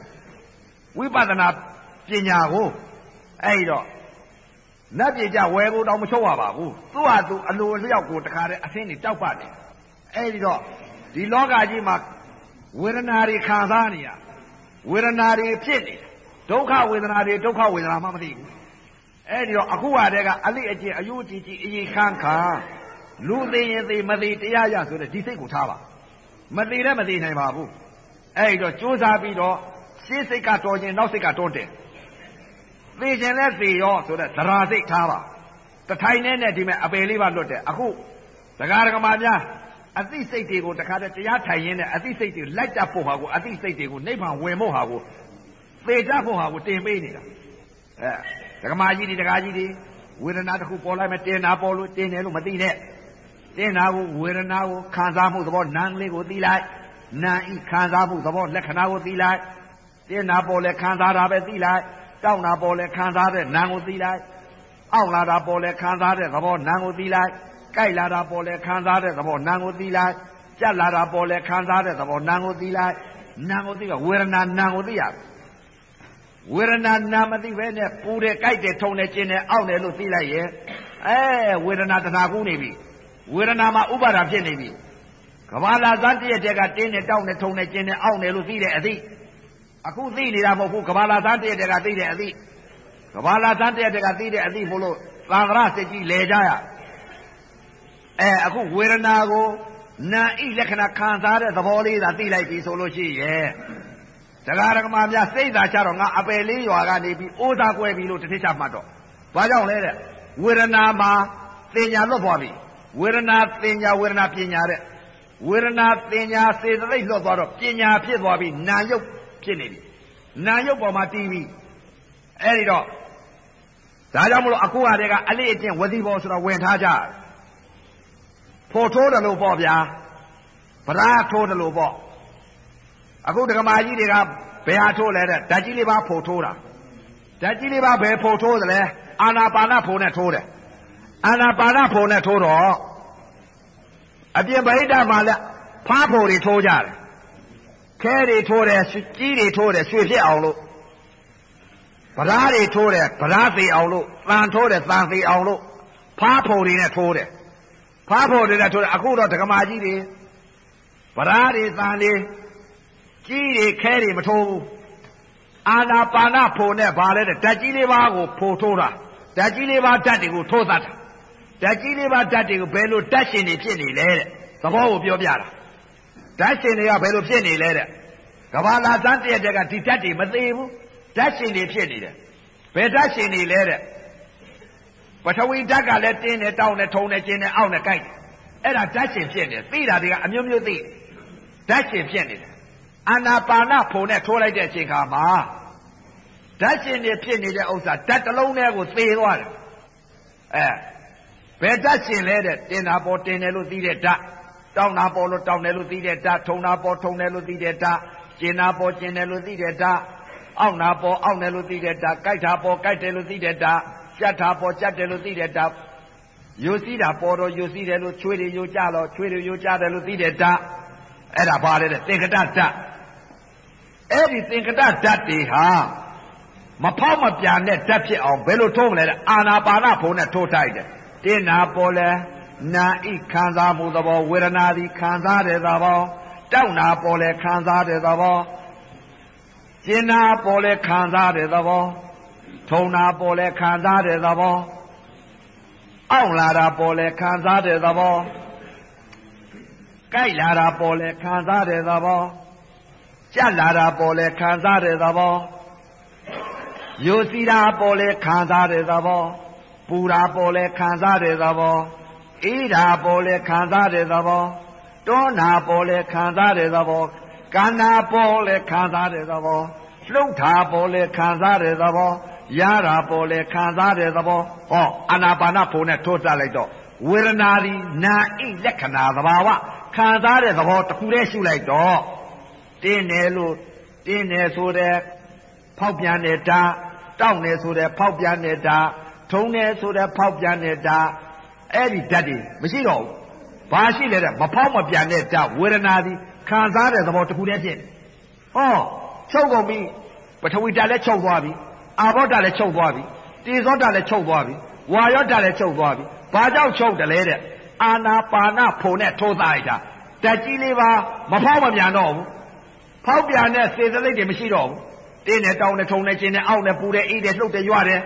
Speaker 1: ဝိပဿနာပညာကိုအဲ့တော့နတ်ပြည်ကြဝယ်ဖို့တော့မချုပ်ရပါဘူးသူ့ဟာသူအလိုလျောက်ကိုတခါတည်းအစင်းတွေတောက်ပါတယ်အဲ့ဒီတော့ဒီလောကကြီးမှာဝေဒနာတွေခံစားနေရဝေဒနာတွေဖြစ်နေဒုက္ခဝေဒနာတွေဒုက္ခဝေဒနာမှမသိဘူးအဲ့ဒီတော့အခုဟာတည်းကအလိအကျင့်အယုကြည်ကြည်အေးခန်းခါ လူသိရင်သိမသိတရားရဆိုတဲ့ဒီစိတ်ကိုထားပါမသိလည်းမသိနိုင်ပါဘူးအဲ့ဒီတော့ကြိုးစားပြီးတော့ရှေးစိတ်ကတော်ခြင်းနောက်စိတ်ကတွန်းတယ်သိခြင်းလည်းသိရောဆိုတဲ့သရာစိတ်ထားပါတထိုင်နဲ့နဲ့ဒီမဲ့အပယ်လေးပါလွတ်တယ်အခုဒကာဒကမာများအသိစိတ်တွေကိုတခါတည်းတရားထိုင်ရင်းနဲ့အသိစိတ်တွေလိုက်တတ်ဖို့ဟာကိုအသိစိတ်တွေကိုနိဗ္ဗာန်ဝင်ဖို့ဟာကိုသေတတ်ဖို့ဟာကိုတင်ပေးနေတာအဲဒကမာကြီးတွေဒကာကြီးတွေဝေဒနာတစ်ခုပေါ်လိုက်မှတင်တာပေါ်လို့တင်တယ်လို့မသိနဲ့ တင်တာကိုဝေဒနာကိုခံစားမှုသဘောနာမ်လေးကိုသိလိုက်နာဤခံစားမှုသဘောလက္ခဏာကိုသိလိုက်တင်တာပေါ်လဲခံစားတာပဲသိလိုက်တောက်တာပေါ်လဲခံစားတဲ့နာမ်ကိုသိလိုက်အောက်လာတာပေါ်လဲခံစားတဲ့သဘောနာမ်ကိုသိလိုက်ကြိုက်လာတာပေါ်လဲခံစားတဲ့သဘောနာမ်ကိုသိလိုက်ကြက်လာတာပေါ်လဲခံစားတဲ့သဘောနာမ်ကိုသိလိုက်နာမ်ကိုသိကဝေဒနာနာမ်ကိုသိရဝေဒနာနာမသိပဲနဲ့ပူတယ်ကြိုက်တယ်ထုံတယ်ကျင်တယ်အောက်တယ်လို့သိလိုက်ရဲ့အဲဝေဒနာတဏှာကူးနေပြီ ဝေဒနာမှာဥပါဒါဖြစ်နေပြီကဘာလာသန်းတည့်တဲ့ကတင်းနဲ့တောက်နဲ့ထုံနဲ့ကျင်နဲ့အောက်နဲ့လို့သိတဲ့အသိအခုသိနေတာမဟုတ်ဘူးကဘာလာသန်းတည့်တဲ့ကသိတဲ့အသိကဘာလာသန်းတည့်တဲ့ကသိတဲ့အသိဘလို့သံဃာစိတ်ကြီးလဲကြရအဲအခုဝေဒနာကိုနာဣလက္ခဏာခံစားတဲ့သဘောလေးသာသိလိုက်ပြီဆိုလို့ရှိရဲ့တရားဓမ္မများစိတ်သာချတော့ငါအပယ်လေးရွာကနေပြီးအိုးသားကွဲပြီလို့တစ်ထစ်ချမှတ်တော့ဘာကြောင့်လဲတဲ့ဝေဒနာမှာသင်ညာလွတ်သွားပြီ ဝေဒနာသင်ညာဝေဒနာပညာတဲ့ဝေဒနာသင်ညာစေတသိက်လွတ်သွားတော့ပညာဖြစ်သွားပြီနာယုတ်ဖြစ်နေပြီနာယုတ်ပေါ်မှာတည်ပြီအဲ့ဒီတော့ဒါကြောင့်မလို့အခုဟာတွေကအလေးအကျင့်ဝစီဘောဆိုတော့ဝင်ထားကြဖို့ထိုးတယ်လို့ပေါ့ဗျာဗရာထိုးတယ်လို့ပေါ့အခုဒကမာကြီးတွေကဘယ်ဟာထိုးလဲတဲ့ဓာတ်ကြီးလေးပါဖို့ထိုးတာဓာတ်ကြီးလေးပါဘယ်ဖို့ထိုးသလဲအာနာပါနဖို့နဲ့ထိုးတယ် အာနာပါနဖို့နဲ့ထိုးတော့အပြင်ဗိဒ္ဓမှာလည်းဖားဖို့တွေထိုးကြတယ်ခဲတွေထိုးတယ်ကြီးတွေထိုးတယ်ရွှေဖြစ်အောင်လို့ဗရားတွေထိုးတယ်ဗရားသေးအောင်လို့တန်ထိုးတယ်တန်သေးအောင်လို့ဖားဖို့တွေနဲ့ထိုးတယ်ဖားဖို့တွေနဲ့ထိုးတယ်အခုတော့ဒကမာကြီးတွေဗရားတွေတန်တွေကြီးတွေခဲတွေမထိုးဘူးအာနာပါနဖို့နဲ့ဗာလဲတဲ့ဓာတ်ကြီးလေးပါးကိုဖို့ထိုးတာဓာတ်ကြီးလေးပါးဓာတ်တွေကိုထိုးသတ်တာ ဓာတ်ကြီးလေးပါးဓာတ်တွေကိုဘယ်လိုဓာတ်ရှင်တွေဖြစ်နေလဲတဲ့သဘောကိုပြောပြတာဓာတ်ရှင်တွေကဘယ်လိုဖြစ်နေလဲတဲ့ကဘာလာသန်းတရတက်ကဒီဓာတ်တွေမသေးဘူးဓာတ်ရှင်တွေဖြစ်နေတယ်ဘယ်ဓာတ်ရှင်တွေလဲတဲ့ပထဝီဓာတ်ကလည်းတင်းတယ်တောင်းတယ်ထုံတယ်ကျင်းတယ်အောက်တယ်ကြိုက်တယ်အဲ့ဒါဓာတ်ရှင်ဖြစ်နေသိတာတွေကအမျိုးမျိုးသိဓာတ်ရှင်ဖြစ်နေတယ်အာနာပါနဖုံနဲ့ထိုးလိုက်တဲ့အချိန်ခါမှာဓာတ်ရှင်တွေဖြစ်နေတဲ့ဥစ္စာဓာတ်တစ်လုံးတည်းကိုသေသွားတယ်အဲ ဘယ်ဓာတ်ရှင်လဲတဲ့တင်တာပေါ်တင်တယ်လို့သိတဲ့ဓာတ်တောင်းတာပေါ်လို့တောင်းတယ်လို့သိတဲ့ဓာတ်ထုံတာပေါ်ထုံတယ်လို့သိတဲ့ဓာတ်ကျင်တာပေါ်ကျင်တယ်လို့သိတဲ့ဓာတ်အောက်နာပေါ်အောက်တယ်လို့သိတဲ့ဓာတ်ကြိုက်တာပေါ်ကြိုက်တယ်လို့သိတဲ့ဓာတ်ကြက်တာပေါ်ကြက်တယ်လို့သိတဲ့ဓာတ်ယိုစီးတာပေါ်တော့ယိုစီးတယ်လို့ချွေးတွေယိုကြတော့ချွေးတွေယိုကြတယ်လို့သိတဲ့ဓာတ်အဲ့ဒါဘာလဲတဲ့သင်္ကတဓာတ်အဲ့ဒီသင်္ကတဓာတ်တွေဟာမဖောက်မပြန်တဲ့ဓာတ်ဖြစ်အောင်ဘယ်လိုထိုးမလဲတဲ့အာနာပါနဖုံးနဲ့ထိုးထိုက်တယ် တင်းနာပေါ်လဲနာဤခံစားမှုသဘောဝေဒနာသည်ခံစားတဲ့သဘောတောက်နာပေါ်လဲခံစားတဲ့သဘောကျင်နာပေါ်လဲခံစားတဲ့သဘောထုံနာပေါ်လဲခံစားတဲ့သဘောအောင့်လာတာပေါ်လဲခံစားတဲ့သဘောကြိုက်လာတာပေါ်လဲခံစားတဲ့သဘောကြက်လာတာပေါ်လဲခံစားတဲ့သဘောယိုစီတာပေါ်လဲခံစားတဲ့သဘော ပူတာပေါ်လဲခံစားတဲ့သဘောအေးတာပေါ်လဲခံစားတဲ့သဘောတွန်းတာပေါ်လဲခံစားတဲ့သဘောကန္နာပေါ်လဲခံစားတဲ့သဘောလှုပ်တာပေါ်လဲခံစားတဲ့သဘောရတာပေါ်လဲခံစားတဲ့သဘောဟောအာနာပါနဖုံနဲ့ထိုးတတ်လိုက်တော့ဝေဒနာဒီနာဣလက္ခဏာသဘာဝခံစားတဲ့သဘောတစ်ခုတည်းရှုလိုက်တော့တင်းတယ်လို့တင်းတယ်ဆိုတဲ့ဖောက်ပြန်နေတာတောက်တယ်ဆိုတဲ့ဖောက်ပြန်နေတာ ထုံတယ်ဆိုတဲ့ဖောက်ပြန်နေတာအဲ့ဒီဓာတ်တွေမရှိတော့ဘူးဘာရှိလဲတဲ့မဖောက်မပြန်တဲ့ဓာတ်ဝေဒနာသည်ခံစားတဲ့သဘောတစ်ခုတည်းဖြစ်ဟောချုပ်ကုန်ပြီပထဝီဓာတ်လည်းချုပ်သွားပြီအာဘောဓာတ်လည်းချုပ်သွားပြီတေဇောဓာတ်လည်းချုပ်သွားပြီဝါယောဓာတ်လည်းချုပ်သွားပြီဘာကြောင့်ချုပ်တယ်လဲတဲ့အာနာပါနဖုံနဲ့ထိုးသားလိုက်တာဓာတ်ကြီးလေးပါမဖောက်မပြန်တော့ဘူးဖောက်ပြန်တဲ့စေတသိက်တွေမရှိတော့ဘူးတင်းနဲ့တောင်းနဲ့ထုံနဲ့ကျင်းနဲ့အောက်နဲ့ပူတဲ့အိတ်တဲ့လှုပ်တဲ့ရွတယ်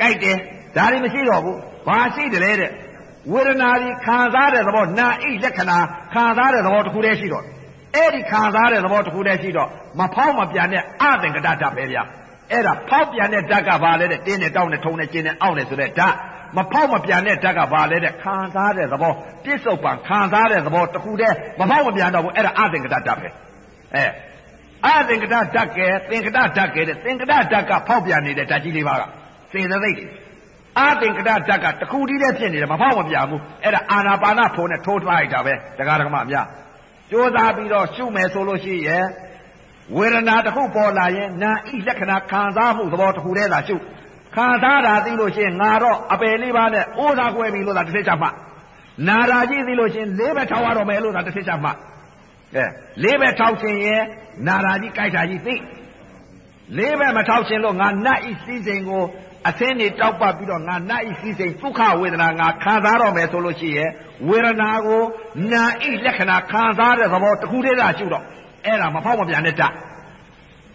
Speaker 1: ကြိုက်တယ် ဒါတွေမရှိတော့ဘူးဘာရှိတယ်လဲတဲ့ဝေဒနာကြီးခံစားတဲ့သဘောနာဣလက္ခဏာခံစားတဲ့သဘောတစ်ခုတည်းရှိတော့အဲ့ဒီခံစားတဲ့သဘောတစ်ခုတည်းရှိတော့မဖောက်မပြန်တဲ့အသင်္ကတဓာတ်ပဲဗျအဲ့ဒါဖောက်ပြန်တဲ့ဓာတ်ကဘာလဲတဲ့တင်းနဲ့တောင်းနဲ့ထုံနဲ့ကျင်းနဲ့အောက်နဲ့ဆိုတဲ့ဓာတ်မဖောက်မပြန်တဲ့ဓာတ်ကဘာလဲတဲ့ခံစားတဲ့သဘောပြစ္ဆုတ်ပံခံစားတဲ့သဘောတခုတည်းမဖောက်မပြန်တော့ဘူးအဲ့ဒါအသင်္ကတဓာတ်ပဲအဲအသင်္ကတဓာတ်ကဲသင်္ကတဓာတ်ကဲတဲ့သင်္ကတဓာတ်ကဖောက်ပြန်နေတဲ့ဓာတ်ကြီးလေးပါကစေတသိက်တွေ အသင်္ကတဓာတ်ကတခုတည်းတည်းဖြစ်နေတယ်မဖောက်မပြန်ဘူးအဲ့ဒါအာနာပါနဖုံနဲ့ထိုးထားလိုက်တာပဲတရားဓမ္မများကြိုးစားပြီးတော့ရှုမယ်ဆိုလို့ရှိရဲ့ဝေဒနာတစ်ခုပေါ်လာရင်နာဤလက္ခဏာခံစားမှုသဘောတစ်ခုတည်းသာရှုခံစားတာသိလို့ရှိရင်ငါတော့အပယ်လေးပါးနဲ့အိုးသာကွဲပြီလို့သာတစ်ချက်ချမှနာရာကြီးသိလို့ရှိရင်လေးပဲထောက်ရတော့မယ်လို့သာတစ်ချက်ချမှအဲလေးပဲထောက်ခြင်းရဲ့နာရာကြီးကြိုက်တာကြီးသိလေးပဲမထောက်ခြင်းလို့ငါနတ်ဤစည်းစိမ်ကို အသင်းနေတောက်ပတ်ပြီးတော့ငါနတ်ဤစည်းစိမ်ဒုက္ခဝေဒနာငါခံစားတော့မယ်ဆိုလို့ရှိရဲ့ဝေဒနာကိုနာဤလက္ခဏာခံစားတဲ့သဘောတစ်ခုတည်းသာရှုတော့အဲ့ဒါမဖောက်မပြန်တဲ့ဓာတ်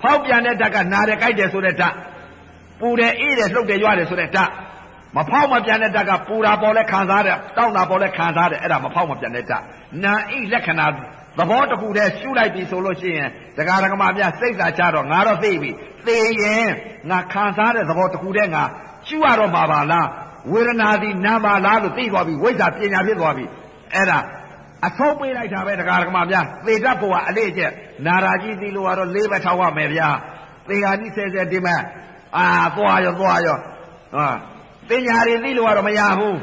Speaker 1: ဖောက်ပြန်တဲ့ဓာတ်ကနာတယ်ကြိုက်တယ်ဆိုတဲ့ဓာတ်ပူတယ်အေးတယ်လှုပ်တယ်ရွတယ်ဆိုတဲ့ဓာတ်မဖောက်မပြန်တဲ့ဓာတ်ကပူတာပေါ်လဲခံစားတယ်တောက်တာပေါ်လဲခံစားတယ်အဲ့ဒါမဖောက်မပြန်တဲ့ဓာတ်နာဤလက္ခဏာ သဘောတစ်ခုတည်းရှုလိုက်ပြီဆိုလို့ရှိရင်ဒကာဒကမပြစိတ်သာချတော့ငါတော့သိပြီသိရင်ငါခံစားတဲ့သဘောတစ်ခုတည်းငါရှုရတော့မှာပါလားဝေဒနာသည်နာပါလားလို့သိသွားပြီဝိဇ္ဇာပညာဖြစ်သွားပြီအဲ့ဒါအဆုံးပေးလိုက်တာပဲဒကာဒကမများသေတတ်ဖို့ကအလေးကျက်နာရာကြီးသိလို့ကတော့လေးပဲထောက်ရမယ်ဗျာသေဟာကြီးဆဲဆဲဒီမဲ့အာသွားရောသွားရောဟာပညာတွေသိလို့ကတော့မရဘူး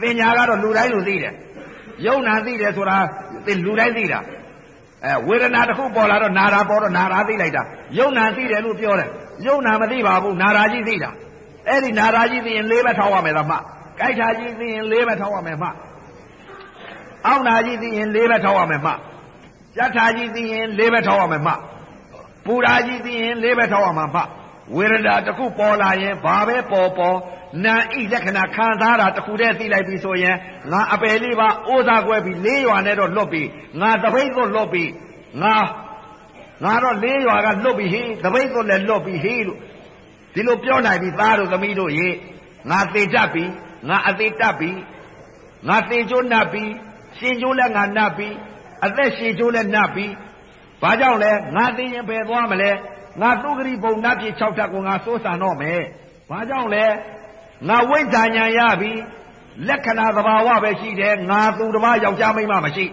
Speaker 1: ပညာကတော့လူတိုင်းလူသိတယ်ယုံနာသိတယ်ဆိုတာလူတိုင်းသိတာ အဲဝေဒနာတစ်ခုပေါ်လာတော့နာရာပေါ်တော့နာရာသိလိုက်တာယုံနာသိတယ်လို့ပြောတယ်ယုံနာမသိပါဘူးနာရာကြီးသိတာအဲ့ဒီနာရာကြီးသိရင်လေးပဲထောက်ရမယ်လားမှကြိုက်တာကြီးသိရင်လေးပဲထောက်ရမယ်မှအောက်နာကြီးသိရင်လေးပဲထောက်ရမယ်မှယထာကြီးသိရင်လေးပဲထောက်ရမယ်မှပူရာကြီးသိရင်လေးပဲထောက်ရမှာမှ ဝေဒနာတစ်ခုပေါ်လာရင်ဘာပဲပေါ်ပေါ်နာဣလက္ခဏာခံစားတာတစ်ခုတည်းသိလိုက်ပြီဆိုရင်ငါအပယ်လေးပါအိုးစားကွဲပြီးလေးရွာနဲ့တော့လွတ်ပြီငါတပိတ်တော့လွတ်ပြီငါငါတော့လေးရွာကလွတ်ပြီဟေးတပိတ်တော့လည်းလွတ်ပြီဟေးလို့ဒီလိုပြောနိုင်ပြီသားတို့သမီးတို့ရေငါသေတတ်ပြီငါအသေးတတ်ပြီငါသေချိုးနှပ်ပြီရှင်ချိုးလည်းငါနှပ်ပြီအသက်ရှင်ချိုးလည်းနှပ်ပြီဘာကြောင့်လဲငါသိရင်ဘယ်သွားမလဲ ငါသုဂရိဘုံနတ်ပြည်6ဓာတ်ကိုငါစိုးစံတော့မယ်ဘာကြောင့်လဲငါဝိဇ္ဇာဉာဏ်ရပြီလက္ခဏာသဘာဝပဲရှိတယ်ငါသူဓမ္မယောက်ျားမိန်းမမရှိ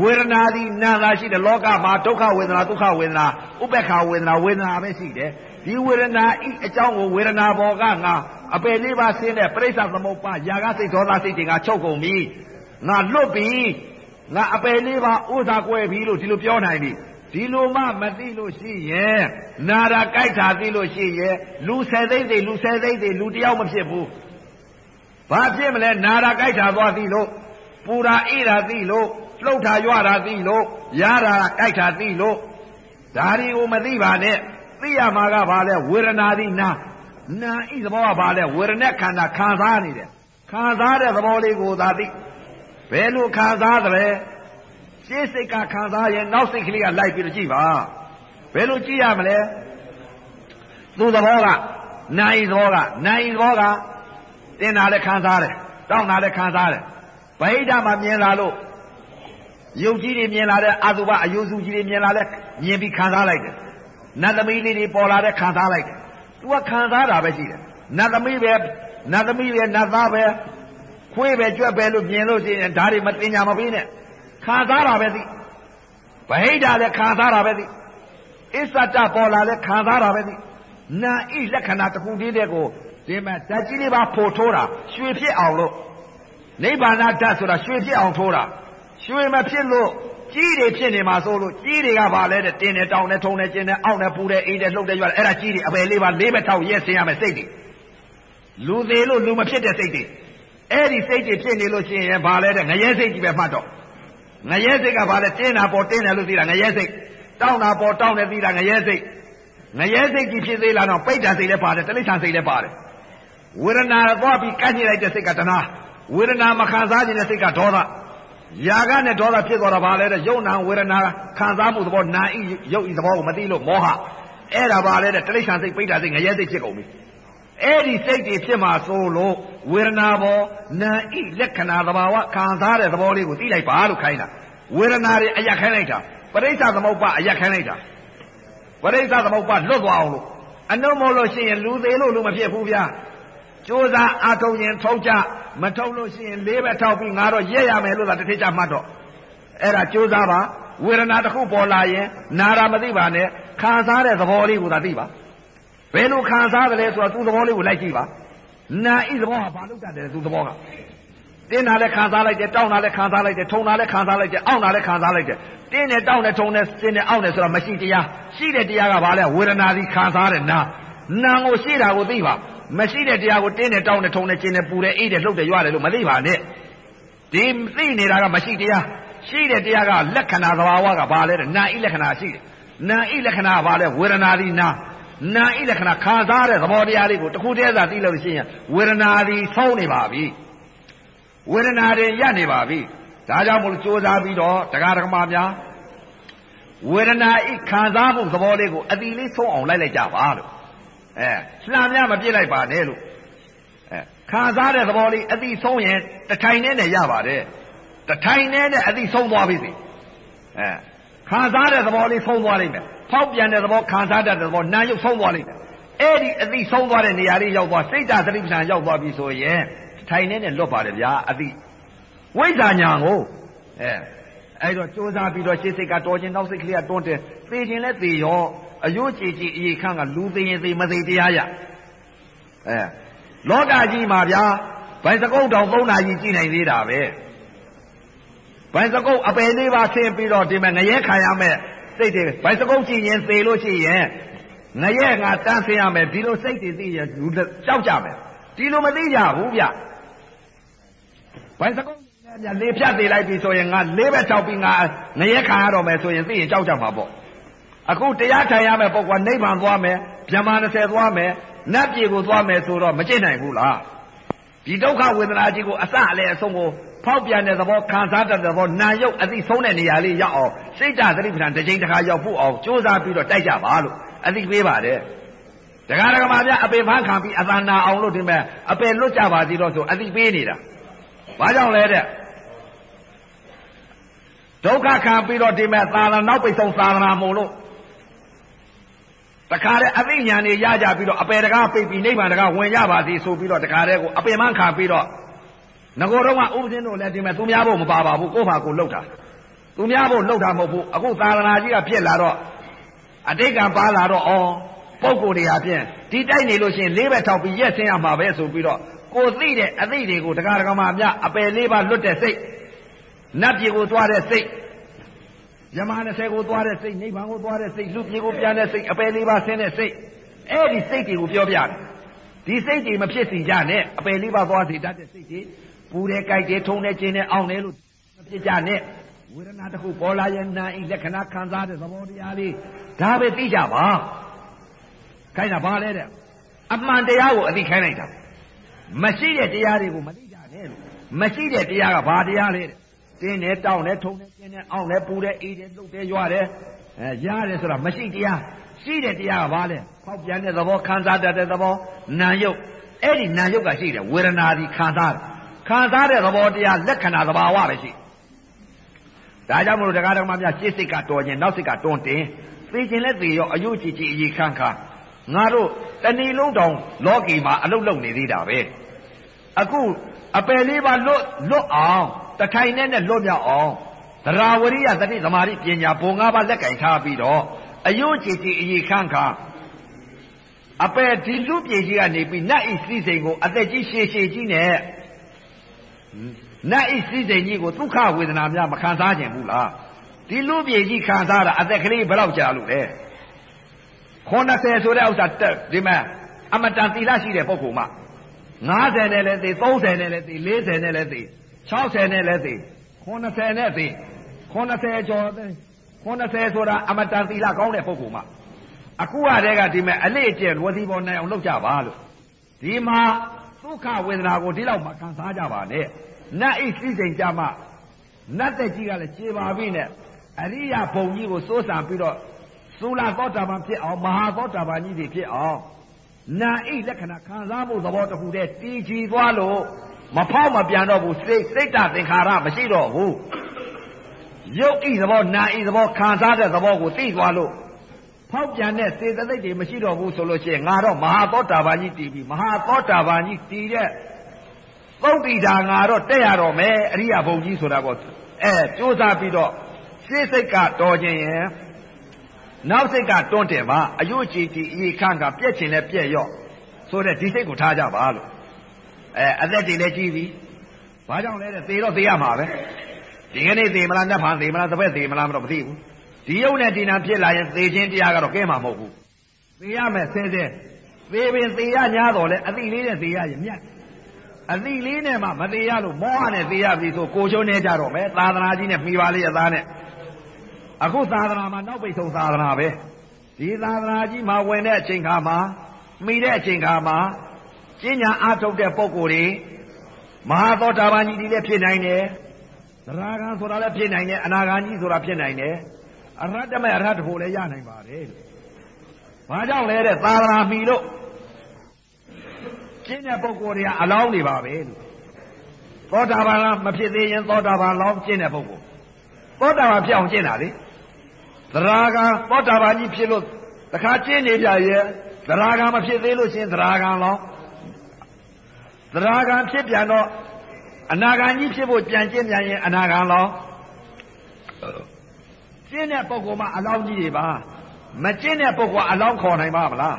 Speaker 1: ဝေဒနာသည်နာသာရှိတယ်လောကမှာဒုက္ခဝေဒနာဒုက္ခဝေဒနာဥပ္ပခာဝေဒနာဝေဒနာပဲရှိတယ်ဒီဝေဒနာဤအကြောင်းကိုဝေဒနာဘောကငါအပယ်လေးပါးဆင်းတဲ့ပြိဿသမုပ္ပါယာကစိတ်ဒေါသစိတ်တွေကချုပ်ကုန်ပြီငါလွတ်ပြီငါအပယ်လေးပါးဥစ္စာကွဲပြီလို့ဒီလိုပြောနိုင်ပြီ ဒီလိုမှမသိလို့ရှိရဲ့နာတာကြိုက်တာသိလို့ရှိရဲ့လူဆယ်သိသိလူဆယ်သိသိလူတယောက်မဖြစ်ဘူးဘာဖြစ်မလဲနာတာကြိုက်တာသွားသိလို့ပူတာအေးတာသိလို့လှုပ်တာရွတာသိလို့ရတာကြိုက်တာသိလို့ဒါတွေကိုမသိပါနဲ့သိရမှာကဘာလဲဝေဒနာသည်နာနာဤသဘောကဘာလဲဝေဒနာခန္ဓာခံစားနေတယ်ခံစားတဲ့သဘောလေးကိုသာသိဘယ်လိုခံစားသလဲ ရှေးစိတ်ကခံစားရင်နောက်စိတ်ကလေးကလိုက်ပြီးတော့ကြည့်ပါဘယ်လိုကြည့်ရမလဲသူ့သဘောကနိုင်သဘောကနိုင်သဘောကတင်တာလည်းခံစားတယ်တောင်းတာလည်းခံစားတယ်ဗဟိတမှာမြင်လာလို့ယုတ်ကြီးတွေမြင်လာတဲ့အတုပအယုစုကြီးတွေမြင်လာတဲ့မြင်ပြီးခံစားလိုက်တယ်နတ်သမီးလေးတွေပေါ်လာတဲ့ခံစားလိုက်တယ်သူကခံစားတာပဲရှိတယ်နတ်သမီးပဲနတ်သမီးပဲနတ်သားပဲခွေးပဲကြွက်ပဲလို့မြင်လို့ရှိရင်ဒါတွေမတင်ညာမပေးနဲ့ ခံစားတာပဲသိဗဟိတလည်းခံစားတာပဲသိအစ္ဆတပေါ်လာလည်းခံစားတာပဲသိနာဣလက္ခဏာတခုတည်းတဲ့ကိုဒီမှာဓာတ်ကြီးလေးပါဖို့ထိုးတာရွှေဖြစ်အောင်လို့နိဗ္ဗာန်ဓာတ်ဆိုတာရွှေဖြစ်အောင်ထိုးတာရွှေမဖြစ်လို့ကြီးတွေဖြစ်နေမှာဆိုလို့ကြီးတွေကဘာလဲတဲ့တင်းနဲ့တောင်းနဲ့ထုံနဲ့ကျင်းနဲ့အောင့်နဲ့ပူနဲ့အေးနဲ့လှုပ်တဲ့ရွာအဲ့ဒါကြီးတွေအပယ်လေးပါလေးဘက်ထောက်ရက်ဆင်းရမယ်စိတ်တွေလူသေးလို့လူမဖြစ်တဲ့စိတ်တွေအဲ့ဒီစိတ်တွေဖြစ်နေလို့ရှိရင်ဘာလဲတဲ့ငရဲစိတ်ကြီးပဲမှတ်တော့ ငရဲစိတ်ကဘာလဲတင်းတာပေါ်တင်းတယ်လို့သိတာငရဲစိတ်တောင်းတာပေါ်တောင်းတယ်သိတာငရဲစိတ်ငရဲစိတ်ကြီးဖြစ်သေးလားတော့ပိဋ္ဌာစိတ်လည်းပါတယ်တိဋ္ဌာစိတ်လည်းပါတယ်ဝေဒနာသွားပြီးကန့်ညိလိုက်တဲ့စိတ်ကတဏှာဝေဒနာမခံစားခြင်းတဲ့စိတ်ကဒေါသယာကနဲ့ဒေါသဖြစ်သွားတာဘာလဲတဲ့ယုံနာဝေဒနာခံစားမှုသဘောနာဤယုတ်ဤသဘောကိုမသိလို့မောဟအဲ့ဒါဘာလဲတဲ့တိဋ္ဌာစိတ်ပိဋ္ဌာစိတ်ငရဲစိတ်ဖြစ်ကုန်ပြီ အဲ့ဒီစိတ်တွေဖြစ်မှာဆိုလို့ဝေဒနာဘောနာဤလက္ခဏာသဘာဝခံစားတဲ့သဘောလေးကိုသိလိုက်ပါလို့ခိုင်းတာဝေဒနာတွေအရက်ခိုင်းလိုက်တာပရိစ္ဆသမုပ္ပါအရက်ခိုင်းလိုက်တာပရိစ္ဆသမုပ္ပါလွတ်သွားအောင်လို့အနုမို့လို့ရှိရင်လူသေးလို့လူမဖြစ်ဘူးဗျာကြိုးစားအားထုတ်ရင်ထုံးကြမထုံးလို့ရှိရင်လေးပဲထောက်ပြီးငါတော့ရက်ရမယ်လို့သာတစ်ထစ်ကြမှတ်တော့အဲ့ဒါကြိုးစားပါဝေဒနာတစ်ခုပေါ်လာရင်နာတာမသိပါနဲ့ခံစားတဲ့သဘောလေးကိုသာသိပါ ဘယ်လိုခံစားတယ်လဲဆိုတော့သူ့သဘောလေးကိုလိုက်ကြည့်ပါနာဤသဘောကဘာလို့တတ်တယ်သူသဘောကတင်းတာလည်းခံစားလိုက်တယ်တောင်းတာလည်းခံစားလိုက်တယ်ထုံတာလည်းခံစားလိုက်တယ်အောင့်တာလည်းခံစားလိုက်တယ်တင်းနဲ့တောင်းနဲ့ထုံနဲ့တင်းနဲ့အောင့်နဲ့ဆိုတော့မရှိတရားရှိတဲ့တရားကဘာလဲဝေဒနာသည်ခံစားတဲ့နာနာကိုရှိတာကိုသိပါမရှိတဲ့တရားကိုတင်းနဲ့တောင်းနဲ့ထုံနဲ့ကျင်းနဲ့ပူတယ်အိတ်တယ်လှုပ်တယ်ရွရတယ်လို့မသိပါနဲ့ဒီသိနေတာကမရှိတရားရှိတဲ့တရားကလက္ခဏာသဘာဝကဘာလဲတဲ့နာဤလက္ခဏာရှိတယ်နာဤလက္ခဏာကဘာလဲဝေဒနာသည်နာ နာဤလက္ခဏာခံစားတဲ့သဘောတရားလေးကိုတခုတည်းသာသိလို့ရှိရင်ဝေဒနာသည်ဆုံးနေပါပြီဝေဒနာတွေရနေပါပြီဒါကြောင့်မို့လို့ကြိုးစားပြီးတော့တရားဓမ္မများဝေဒနာဤခံစားမှုသဘောလေးကိုအတိလေးဆုံးအောင်လိုက်လိုက်ကြပါလို့အဲလှမ်းများမပြစ်လိုက်ပါနဲ့လို့အဲခံစားတဲ့သဘောလေးအတိဆုံးရင်တထိုင်နဲ့နဲ့ရပါတယ်တထိုင်နဲ့နဲ့အတိဆုံးသွားပြီစီအဲ ခံစားတဲ့သဘောလေးဆုံးသွားလိမ့်မယ်ဖောက်ပြန်တဲ့သဘောခံစားတတ်တဲ့သဘောနာယုတ်ဆုံးသွားလိမ့်မယ်အဲ့ဒီအတိဆုံးသွားတဲ့နေရာလေးရောက်သွားစိတ်ဓာတ်သတိပ္ပံရောက်သွားပြီဆိုရင်ထိုင်နေနဲ့လွတ်ပါတယ်ဗျာအတိဝိဇ္ဇာညာကိုအဲအဲ့တော့စ조사ပြီးတော့ရှေ့စိတ်ကတော်ခြင်းနောက်စိတ်ကလေးကတွန်းတယ်သေခြင်းလဲသေရောအယုတ်ကြည်ကြည်အေခန့်ကလူသိရင်သိမသိတရားရအဲလောကကြီးမှာဗျာဘိုင်စကုတ်တောင်၃နာရီကြည့်နိုင်သေးတာပဲ ဘိုင်စကုတ်အပယ်လေးပါဆင်းပြီးတော့ဒီမဲ့ငရဲခံရမယ်စိတ်တွေဘိုင်စကုတ်ကြည့်ရင်သေလို့ရှိရင်ငရဲငါတန်းဆင်းရမယ်ဒီလိုစိတ်တွေသိရင်လူကြောက်ကြမယ်ဒီလိုမသိကြဘူးဗျဘိုင်စကုတ်နဲ့လေဖြတ်သေးလိုက်ပြီဆိုရင်ငါလေးဘက်ထောက်ပြီးငါငရဲခံရတော့မယ်ဆိုရင်သိရင်ကြောက်ကြမှာပေါ့အခုတရားထိုင်ရမယ်ပုဂ္ဂိုလ်နိဗ္ဗာန်သွားမယ်ဗျမ20သွားမယ်နတ်ပြည်ကိုသွားမယ်ဆိုတော့မကျင့်နိုင်ဘူးလားဒီဒုက္ခဝေဒနာကြီးကိုအစအလဲအဆုံးကို ဖောက်ပြန်တဲ့သဘောခံစားတတ်တဲ့သဘောနာယုတ်အသိဆုံးတဲ့နေရာလေးရောက်အောင်စိတ်ဓာတ်သတိပဋ္ဌာန်တစ်ချိန်တစ်ခါရောက်ဖို့အောင်ကြိုးစားပြီးတော့တိုက်ကြပါလို့အသိပေးပါတယ်တရားဓမ္မများအပေဖန်းခံပြီးအသနာအောင်လို့ဒီမဲ့အပေလွတ်ကြပါသေးတော့ဆိုအသိပေးနေတာဘာကြောင့်လဲတဲ့ဒုက္ခခံပြီးတော့ဒီမဲ့သာသနာနောက်ပိတ်ဆုံးသာသနာမို့လို့တခါတည်းအသိဉာဏ်တွေရကြပြီးတော့အပေတကားပိတ်ပြီးနိဗ္ဗာန်တကားဝင်ရပါစေဆိုပြီးတော့တခါတည်းကိုအပေမှန်းခံပြီးတော့ ငကိုတော့ကဥပဇင်းတို့လည်းဒီမဲ့သူများဖို့မပါပါဘူးကိုယ့်ဟာကိုယ်လှုပ်တာသူများဖို့လှုပ်တာမဟုတ်ဘူးအခုသာသနာကြီးကဖြစ်လာတော့အတိတ်ကပါလာတော့ဩပုံကိုယ်တွေဟာဖြင့်ဒီတိုက်နေလို့ရှိရင်လေးဘက်ထောက်ပြီးရက်ဆင်းရမှာပဲဆိုပြီးတော့ကိုသိတဲ့အသိတွေကိုတရားဓမ္မများအပယ်လေးပါလွတ်တဲ့စိတ်နတ်ပြည်ကိုသွားတဲ့စိတ်ယမ20ကိုသွားတဲ့စိတ်နိဗ္ဗာန်ကိုသွားတဲ့စိတ်လူပြည်ကိုပြန်တဲ့စိတ်အပယ်လေးပါဆင်းတဲ့စိတ်အဲ့ဒီစိတ်တွေကိုပြောပြတယ်ဒီစိတ်တွေမဖြစ်စီကြနဲ့အပယ်လေးပါသွားစီတတ်တဲ့စိတ်တွေ ပူတယ်ကြိုက်တယ်ထုံတယ်ကျင်းတယ်အောင်းတယ်လို့မဖြစ်ကြနဲ့ဝေဒနာတစ်ခုပေါ်လာရင်နာဤလက္ခဏာခံစားတဲ့သဘောတရားလေးဒါပဲသိကြပါခိုင်းတာဘာလဲတဲ့အမှန်တရားကိုအသိခိုင်းလိုက်တာမရှိတဲ့တရားတွေကိုမသိကြနဲ့လို့မရှိတဲ့တရားကဘာတရားလဲတဲ့တင်းတယ်တောင်းတယ်ထုံတယ်ကျင်းတယ်အောင်းတယ်ပူတယ်အေးတယ်လှုပ်တယ်ရွာတယ်အဲရတယ်ဆိုတာမရှိတရားရှိတဲ့တရားကဘာလဲဖောက်ပြန်တဲ့သဘောခံစားတတ်တဲ့သဘောနာယုတ်အဲ့ဒီနာယုတ်ကရှိတယ်ဝေဒနာဒီခံစားတယ် ခံစားတဲ့သဘောတရားလက္ခဏာသဘာဝပဲရှိဒါကြောင့်မလို့တရားတော်မှာများရှေ့စိတ်ကတော်ခြင်းနောက်စိတ်ကတွန်းတင်သိခြင်းလဲသိရောအယုတ်ကြည်ကြည်အရေးခန့်ခါငါတို့တဏီလုံးတောင်လောကီမှာအလုတ်လုံနေသေးတာပဲအခုအပယ်လေးပါလွတ်လွတ်အောင်တထိုင်နဲ့နဲ့လွတ်မြောက်အောင်သရာဝရိယသတိသမာဓိပညာဘုံ၅ပါးလက်ကင်ထားပြီးတော့အယုတ်ကြည်ကြည်အရေးခန့်ခါအပယ်ဒီလူပြေကြီးကနေပြီးနတ်ဤစည်းစိမ်ကိုအသက်ကြီးရှည်ရှည်ကြီးနဲ့ နတ်ဤစည်းစိမ်ကြီးကိုဒုက္ခဝေဒနာများမခံစားခြင်းဘူးလားဒီလူပြေကြီးခံစားတာအသက်ကလေးဘယ်တော့ကြာလို့လဲ80ဆိုတဲ့ဥစ္စာဒီမှာအမတန်သီလရှိတဲ့ပုဂ္ဂိုလ်မှ90နဲ့လည်းသိ30နဲ့လည်းသိ40နဲ့လည်းသိ60နဲ့လည်းသိ90နဲ့သိ90ကျော်သိ90ဆိုတာအမတန်သီလကောင်းတဲ့ပုဂ္ဂိုလ်မှအခုကတည်းကဒီမဲ့အလေးကျင့်ဝစီပေါ်နိုင်အောင်လုပ်ကြပါလို့ဒီမှာ ဒုက္ခဝေဒနာကိုဒီလောက်မှခံစားကြပါနဲ့နတ်ဣသိစိန်ကြမှာနတ်တက်ကြီးကလည်းခြေပါပြီနဲ့အရိယာဘုံကြီးကိုစိုးစံပြီးတော့သုလာသောတာပန်ဖြစ်အောင်မဟာသောတာပန်ကြီးတွေဖြစ်အောင်နာဣလက္ခဏာခံစားမှုသဘောတစ်ခုတည်းတည်ကြည်သွားလို့မဖောက်မပြန်တော့ဘူးစိတ်စိတ်တသင်္ခါရမရှိတော့ဘူးရုပ်ဤသဘောနာဤသဘောခံစားတဲ့သဘောကိုသိသွားလို့ ဖောက်ပြန်တဲ့စေတသိက်တွေမရှိတော့ဘူးဆိုလို့ရှိရင်ငါတော့မဟာသောတာပန်ကြီးတည်ပြီမဟာသောတာပန်ကြီးတည်တဲ့သုတ်တိတာငါတော့တက်ရတော့မယ်အရိယဘုံကြီးဆိုတာပေါ့အဲကြိုးစားပြီးတော့ရှေ့စိတ်ကတော်ခြင်းရင်နောက်စိတ်ကတွန်းတယ်ပါအယုတ်ကြည်ကြည်အေခန့်ကပြက်ချင်လဲပြက်ရော့ဆိုတဲ့ဒီစိတ်ကိုထားကြပါလို့အဲအသက်တွေလည်းကြီးပြီဘာကြောင့်လဲတဲ့သေတော့သေရမှာပဲဒီကနေ့သေမလားနှစ်ဖန်သေမလားတစ်ပတ်သေမလားမတော့မသိဘူး ဒီယုံနဲ့ဒီနာဖြစ်လာရင်သေခြင်းတရားကတော့ကဲမှာမဟုတ်ဘူးသေရမယ်ဆင်းဆင်းသေပင်သေရညာတော့လဲအတိလေးနဲ့သေရရင်မြတ်အတိလေးနဲ့မှမသေးရလို့မောဟနဲ့သေရပြီဆိုကိုချုံနေကြတော့မယ်သာသနာကြီးနဲ့မှီပါလေအသားနဲ့အခုသာသနာမှာနောက်ပိတ်ဆုံးသာသနာပဲဒီသာသနာကြီးမှာဝင်တဲ့အချိန်ခါမှာမှီတဲ့အချိန်ခါမှာကျင့်ညာအားထုတ်တဲ့ပုံကိုယ်တွေမဟာသောတာပန်ကြီးတွေလည်းဖြစ်နိုင်တယ်သရဂံဆိုတာလည်းဖြစ်နိုင်တယ်အနာဂံကြီးဆိုတာဖြစ်နိုင်တယ် အရဟတမေအရဟတဖို့လည်းရနိုင်ပါတယ်ဘာကြောင့်လဲတဲ့သာသနာမှီလို့ကျင့်တဲ့ပုံကိုယ်တွေကအလောင်းနေပါပဲလို့သောတာပန်ကမဖြစ်သေးရင်သောတာပန်လောင်းကျင့်တဲ့ပုံကိုသောတာပန်ဖြစ်အောင်ကျင့်တာလေသရဂံသောတာပန်ကြီးဖြစ်လို့တခါကျင့်နေကြရဲ့သရဂံမဖြစ်သေးလို့ရှင်သရဂံလောင်းသရဂံဖြစ်ပြန်တော့အနာဂံကြီးဖြစ်ဖို့ကြံကျင့်ပြန်ရင်အနာဂံလောင်း ကျင့်တဲ့ပုဂ္ဂိုလ်မှအလောင်းကြီးတွေပါမကျင့်တဲ့ပုဂ္ဂိုလ်အလောင်းခေါ်နိုင်ပါမလား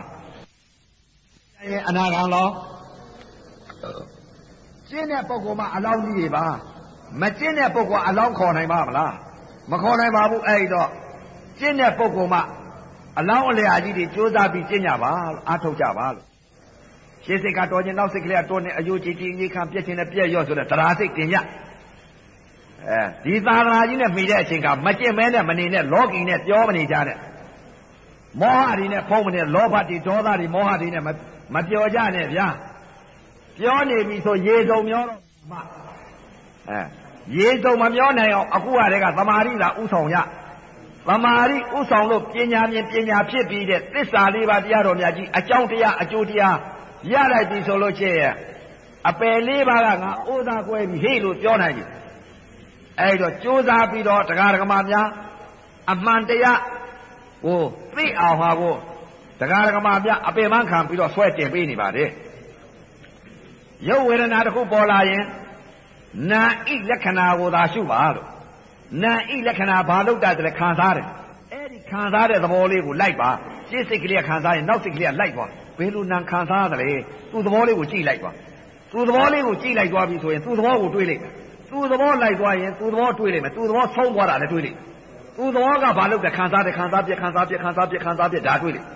Speaker 1: ရင်အနာဂံလောင်းကျင့်တဲ့ပုဂ္ဂိုလ်မှအလောင်းကြီးတွေပါမကျင့်တဲ့ပုဂ္ဂိုလ်အလောင်းခေါ်နိုင်ပါမလားမခေါ်နိုင်ပါဘူးအဲ့တော့ကျင့်တဲ့ပုဂ္ဂိုလ်မှအလောင်းအလျာကြီးတွေကြိုးစားပြီးကျင့်ကြပါလို့အားထုတ်ကြပါလို့ရှေးစိတ်ကတော်ခြင်းနောက်စိတ်ကလေးကတော်နေအယုတ်ကြည်ကြည်ကြီးခံပြည့်ခြင်းနဲ့ပြည့်ရော့ဆိုတဲ့တရားစိတ်တင်ရ အဲဒီသာသနာကြီးနဲ့မိတဲ့အချိန်ကမကျင့်မဲနဲ့မနေနဲ့လောကီနဲ့ပြောမနေကြတဲ့မောဟတွေနဲ့ဖုံးမနေလောဘတွေဒေါသတွေမောဟတွေနဲ့မပြောကြနဲ့ဗျာပြောနေပြီဆိုရေစုံမျောတော့မှအဲရေစုံမမျောနိုင်အောင်အခုကတည်းကသမာဓိသာဥဆောင်ရသမာဓိဥဆောင်လို့ပညာမြင်ပညာဖြစ်ပြီးတဲ့သစ္စာလေးပါးတရားတော်များကြီးအကြောင်းတရားအကျိုးတရားရလိုက်ပြီဆိုလို့ရှိရင်အပယ်လေးပါးကငါဩသာကွဲပြီဟေ့လို့ပြောနိုင်ပြီ အဲ့တော့ကြိုးစားပြီးတော့တရားဓမ္မများအမှန်တရားဟိုသိအောင်ဟာကိုတရားဓမ္မများအပင်မခံပြီးတော့ဆွဲတင်ပေးနေပါတယ်ရုပ်ဝေဒနာတစ်ခုပေါ်လာရင်နာဣလက္ခဏာကိုသာရှုပါလို့နာဣလက္ခဏာဘာလို့တတ်တယ်ခံစားတယ်အဲ့ဒီခံစားတဲ့သဘောလေးကိုလိုက်ပါရှင်းစိတ်ကလေးခံစားရင်နောက်စိတ်ကလေးကလိုက်သွားဘယ်လိုနာခံစားရတယ်သူ့သဘောလေးကိုကြည့်လိုက်သွားသူ့သဘောလေးကိုကြည့်လိုက်သွားပြီဆိုရင်သူ့သဘောကိုတွေးလိုက် သူ့သဘောလိုက်သွားရင်သူ့သဘောတွေးလိုက်မယ်သူ့သဘောဆုံးသွားတာလည်းတွေးလိုက်သူ့သဘောကဘာလို့လဲခံစားတယ်ခံစားပြခံစားပြခံစားပြခံစားပြဒါတွေးလိုက်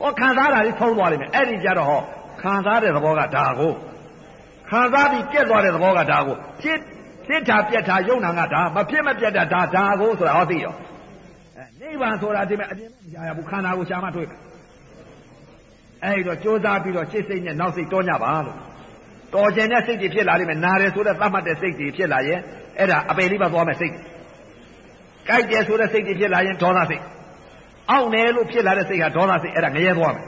Speaker 1: ဟောခံစားတာလေးဆုံးသွားလိမ့်မယ်အဲ့ဒီကြတော့ဟောခံစားတဲ့သဘောကဒါကိုခံစားပြီးပြက်သွားတဲ့သဘောကဒါကိုဖြစ်ဖြစ်တာပြက်တာယုံနာကဒါမဖြစ်မပြက်တာဒါဒါကိုဆိုတာဟောသိရောအဲနိဗ္ဗာန်ဆိုတာဒီမဲ့အပြင်မရရဘူးခန္ဓာကိုရှာမှတွေ့မယ်အဲ့တော့ကြိုးစားပြီးတော့စိတ်စိတ်နဲ့နောက်စိတ်တောညပါလို့ တော်ကျင်တဲ့စိတ်တွေဖြစ်လာလိမ့်မယ်နားတယ်ဆိုတဲ့သတ်မှတ်တဲ့စိတ်တွေဖြစ်လာရင်အဲ့ဒါအပယ်လေးပါသွားမယ်စိတ်ကြိုက်တယ်ဆိုတဲ့စိတ်တွေဖြစ်လာရင်ဒေါသစိတ်အောင့်တယ်လို့ဖြစ်လာတဲ့စိတ်ဟာဒေါသစိတ်အဲ့ဒါငရဲသွားမယ်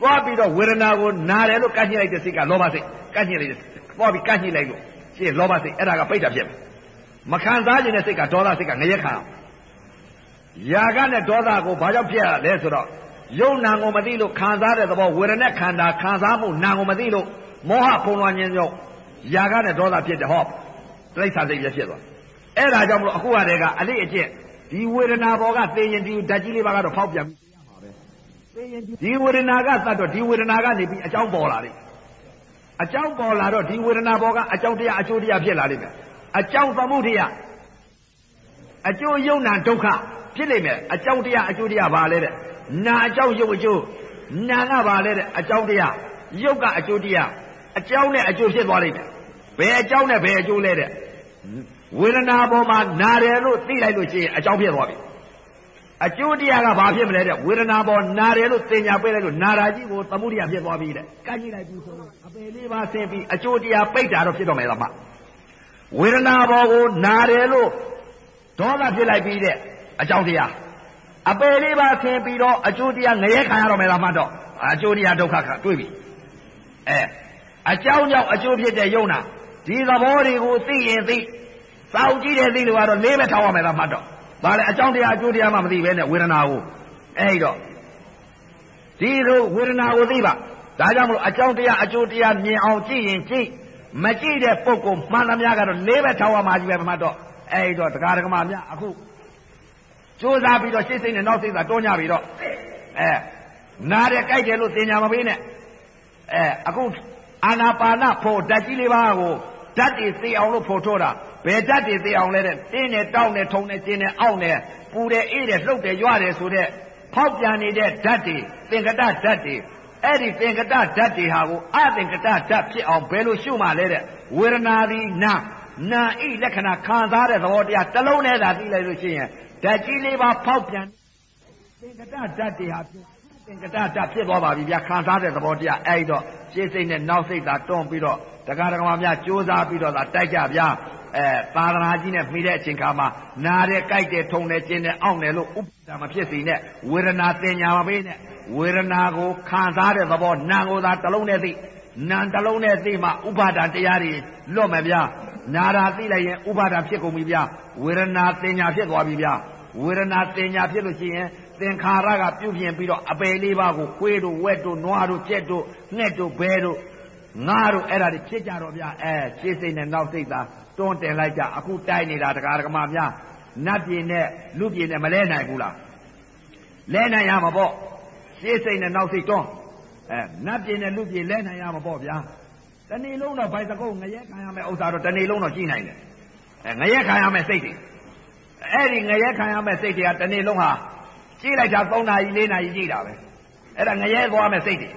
Speaker 1: သွားပြီးတော့ဝေဒနာကိုနားတယ်လို့ကန့်ညှိလိုက်တဲ့စိတ်ကလောဘစိတ်ကန့်ညှိလိုက်တယ်သွားပြီးကန့်ညှိလိုက်လို့ရှင်းလောဘစိတ်အဲ့ဒါကပိတ်တာဖြစ်မယ်မခံစားခြင်းတဲ့စိတ်ကဒေါသစိတ်ကငရဲခံအောင်ຢာကနဲ့ဒေါသကိုဘာကြောင့်ဖြစ်ရလဲဆိုတော့ ယုံနာကိုမသိလို့ခံစားတဲ့သဘောဝေဒနာခန္ဓာခံစားမှုနာကိုမသိလို့မောဟဖုံးလွှမ်းခြင်းကြောင့်ຢာကနဲ့ဒေါသဖြစ်တယ်ဟောတိရစ္ဆာန်စိတ်ရဖြစ်သွားအဲ့ဒါကြောင့်မလို့အခုကတည်းကအလေးအကျင့်ဒီဝေဒနာဘောကသိရင်ဒီဓာတ်ကြီးလေးပါကတော့ဖောက်ပြန်ပြီးသိရမှာပဲသိရင်ဒီဝေဒနာကသတ်တော့ဒီဝေဒနာကနေပြီးအကြောင်းပေါ်လာလိမ့်အကြောင်းပေါ်လာတော့ဒီဝေဒနာဘောကအကြောင်းတရားအကျိုးတရားဖြစ်လာလိမ့်မယ်အကြောင်းသမှုတရားအကျိုးယုံနာဒုက္ခဖြစ်လိမ့်မယ်အကြောင်းတရားအကျိုးတရားဘာလဲတဲ့ နာအကြောင်းယုတ်အကျိုးနာကဘာလဲတဲ့အကြောင်းတရားယုတ်ကအကျိုးတရားအကြောင်းနဲ့အကျိုးဖြစ်သွားလိမ့်မယ်ဘယ်အကြောင်းနဲ့ဘယ်အကျိုးလဲတဲ့ဝေဒနာပေါ်မှာနာတယ်လို့သိလိုက်လို့ရှိရင်အကြောင်းဖြစ်သွားပြီအကျိုးတရားကဘာဖြစ်မလဲတဲ့ဝေဒနာပေါ်နာတယ်လို့သင်ညာပေးလိုက်လို့နာတာကြီးကိုသမှုတရားဖြစ်သွားပြီတဲ့ကန့်ကြည့်လိုက်ပြီဆိုတော့အပယ်လေးပါဆင်းပြီးအကျိုးတရားပိတ်တာတော့ဖြစ်တော့မယ်လားမဝေဒနာပေါ်ကိုနာတယ်လို့ဒေါသဖြစ်လိုက်ပြီးတဲ့အကြောင်းတရား အပယ်လေးပါဆင်းပြီးတော့အကျိုးတရားငရဲခံရတော့မယ်လားမှတော့အကျိုးတရားဒုက္ခခတွေ့ပြီအဲအကြောင်းကြောင့်အကျိုးဖြစ်တဲ့ယုံနာဒီသဘောတွေကိုသိရင်သိစောင့်ကြည့်တဲ့သိလို့ကတော့လေးပဲထောက်ရမယ်လားမှတော့ဒါလည်းအကြောင်းတရားအကျိုးတရားမှမသိပဲနဲ့ဝေဒနာကိုအဲ့တော့ဒီလိုဝေဒနာကိုသိပါဒါကြောင့်မလို့အကြောင်းတရားအကျိုးတရားမြင်အောင်ကြည့်ရင်ကြည့်မကြည့်တဲ့ပုဂ္ဂိုလ်မှန်သမျှကတော့လေးပဲထောက်ရမှာကြီးပဲမှတ်တော့အဲ့တော့တရားဓမ္မများအခု ကြိုးစားပြီးတော့ရှေ့စိတ်နဲ့နောက်စိတ်သာတွန်းကြပြီးတော့အဲနားတယ်ကြိုက်တယ်လို့သင်ညာမပေးနဲ့အဲအခုအာနာပါနဖို့ဓာတ်ကြီးလေးပါးကိုဓာတ်တွေသိအောင်လို့ဖို့ထိုးတာဘယ်ဓာတ်တွေသိအောင်လဲတဲ့တင်းနဲ့တောင်းနဲ့ထုံနဲ့ကျင်းနဲ့အောက်နဲ့ပူတယ်အေးတယ်လှုပ်တယ်ရွတယ်ဆိုတဲ့ဖောက်ပြန်နေတဲ့ဓာတ်တွေသင်္ကတဓာတ်တွေအဲ့ဒီသင်္ကတဓာတ်တွေဟာကိုအသင်္ကတဓာတ်ဖြစ်အောင်ဘယ်လိုရှုမှလဲတဲ့ဝေဒနာသည်နာနာဤလက္ခဏာခံစားတဲ့သဘောတရားတစ်လုံးနဲ့သာသိလိုက်လို့ရှိရင် ဓာတ်ကြီးလေးပါဖောက်ပြန်သင်္ကတဓာတ်တွေဟာသင်္ကတဓာတ်ဖြစ်သွားပါပြီဗျာခံစားတဲ့သဘောတရားအဲ့တော့ရှေ့စိတ်နဲ့နောက်စိတ်သာတွန်းပြီးတော့တရားဓမ္မများကြိုးစားပြီးတော့သာတိုက်ကြဗျာအဲသာသနာကြီးနဲ့မိတဲ့အချိန်ခါမှာနာတယ်ကြိုက်တယ်ထုံတယ်ကျင်တယ်အောင့်တယ်လို့ဥပဒါမဖြစ်စေနဲ့ဝေဒနာတင်ညာမပေးနဲ့ဝေဒနာကိုခံစားတဲ့သဘောနာကိုသာတစ်လုံးနဲ့သိနာတစ်လုံးနဲ့သိမှဥပါဒံတရားတွေလွတ်မယ်ဗျာ နာတာသိလိုက်ရင်ဥပါဒံဖြစ်ကုန်ပြီဗျာဝေဒနာတင်ညာဖြစ်သွားပြီဗျာဝေဒနာတင်ညာဖြစ်လို့ရှိရင်သင်္ခါရကပြုပြင်ပြီးတော့အပယ်လေးပါးကိုခွေးတို့ဝက်တို့နွားတို့ကြက်တို့ငှက်တို့ဘဲတို့ငါတို့အဲ့ဒါတွေဖြစ်ကြတော့ဗျာအဲရှေ့စိတ်နဲ့နောက်စိတ်သာတွန်းတင်လိုက်ကြအခုတိုက်နေတာတရားဓမ္မများနတ်ပြည်နဲ့လူပြည်နဲ့မလဲနိုင်ဘူးလားလဲနိုင်ရမှာပေါ့ရှေ့စိတ်နဲ့နောက်စိတ်တွန်းအဲနတ်ပြည်နဲ့လူပြည်လဲနိုင်ရမှာပေါ့ဗျာ တဏီလုံးတော့ဘိုက်တကုတ်ငရဲခံရမယ်ဥစ္စာတော့တဏီလုံးတော့ရှိနိုင်တယ်အဲငရဲခံရမယ်စိတ်တွေအဲ့ဒီငရဲခံရမယ်စိတ်တွေကတဏီလုံးဟာကြည့်လိုက်တာ3နာရီ4နာရီကြည့်တာပဲအဲ့ဒါငရဲသွားမယ်စိတ်တွေ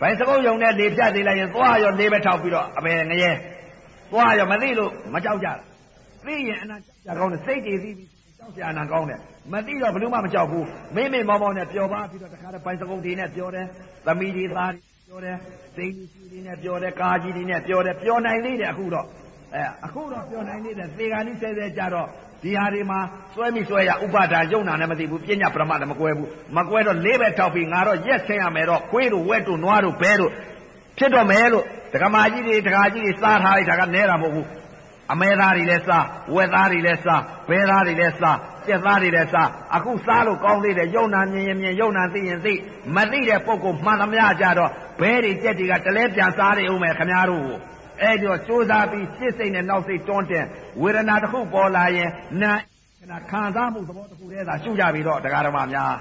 Speaker 1: ဘိုင်စကုတ်ယုံနဲ့လေပြတ်သေးလိုက်ရင်သွားရောလေးပဲထောက်ပြီးတော့အမေငရဲသွားရောမသိလို့မကြောက်ကြတာသိရင်အနာကြောက်ကြကောင်းတယ်စိတ်တွေသိပြီးကြောက်ကြအနာကောင်းတယ်မသိတော့ဘယ်လို့မှမကြောက်ဘူးမိမိမောမောနဲ့ပျော်ပါပြီးတော့တခါတည်းဘိုင်စကုတ်တွေနဲ့ပြောတယ်သမီးတွေသားတွေ ပြောတယ်စိတ်ကြီးတွေနဲ့ပြောတယ်ကာကြီးတွေနဲ့ပြောတယ်ပြောနိုင်သေးတယ်အခုတော့အဲအခုတော့ပြောနိုင်သေးတယ်သေဂာနိဆဲဆဲကြတော့ဒီဟာတွေမှာစွဲမိစွဲရဥပါဒါယုံနာလည်းမသိဘူးပညာပရမလည်းမကွဲဘူးမကွဲတော့လေးပဲထောက်ပြီးငါတော့ရက်ဆင်းရမယ်တော့ခွေးတို့ဝက်တို့နွားတို့ဘဲတို့ဖြစ်တော့မယ်လို့ဒကမာကြီးတွေဒကာကြီးတွေစားထားလိုက်တာကနဲတာမဟုတ်ဘူး အမဲသားတွေလည်းစားဝက်သားတွေလည်းစားဘဲသားတွေလည်းစားကြက်သားတွေလည်းစားအခုစားလို့ကောင်းသေးတယ်ယုံနာမြင်ရင်မြင်ယုံနာသိရင်သိမသိတဲ့ပုဂ္ဂိုလ်မှန်သမျှကြတော့ဘဲတွေကြက်တွေကတလဲပြန်စားနေဦးမယ်ခင်ဗျားတို့ကိုအဲ့ဒီတော့စူးစားပြီးရှစ်စိတ်နဲ့နောက်စိတ်တွန်းတင်ဝေဒနာတစ်ခုပေါ်လာရင်နာခံစားမှုသဘောတစ်ခုတည်းသာရှုကြပြီတော့တရားဓမ္မများ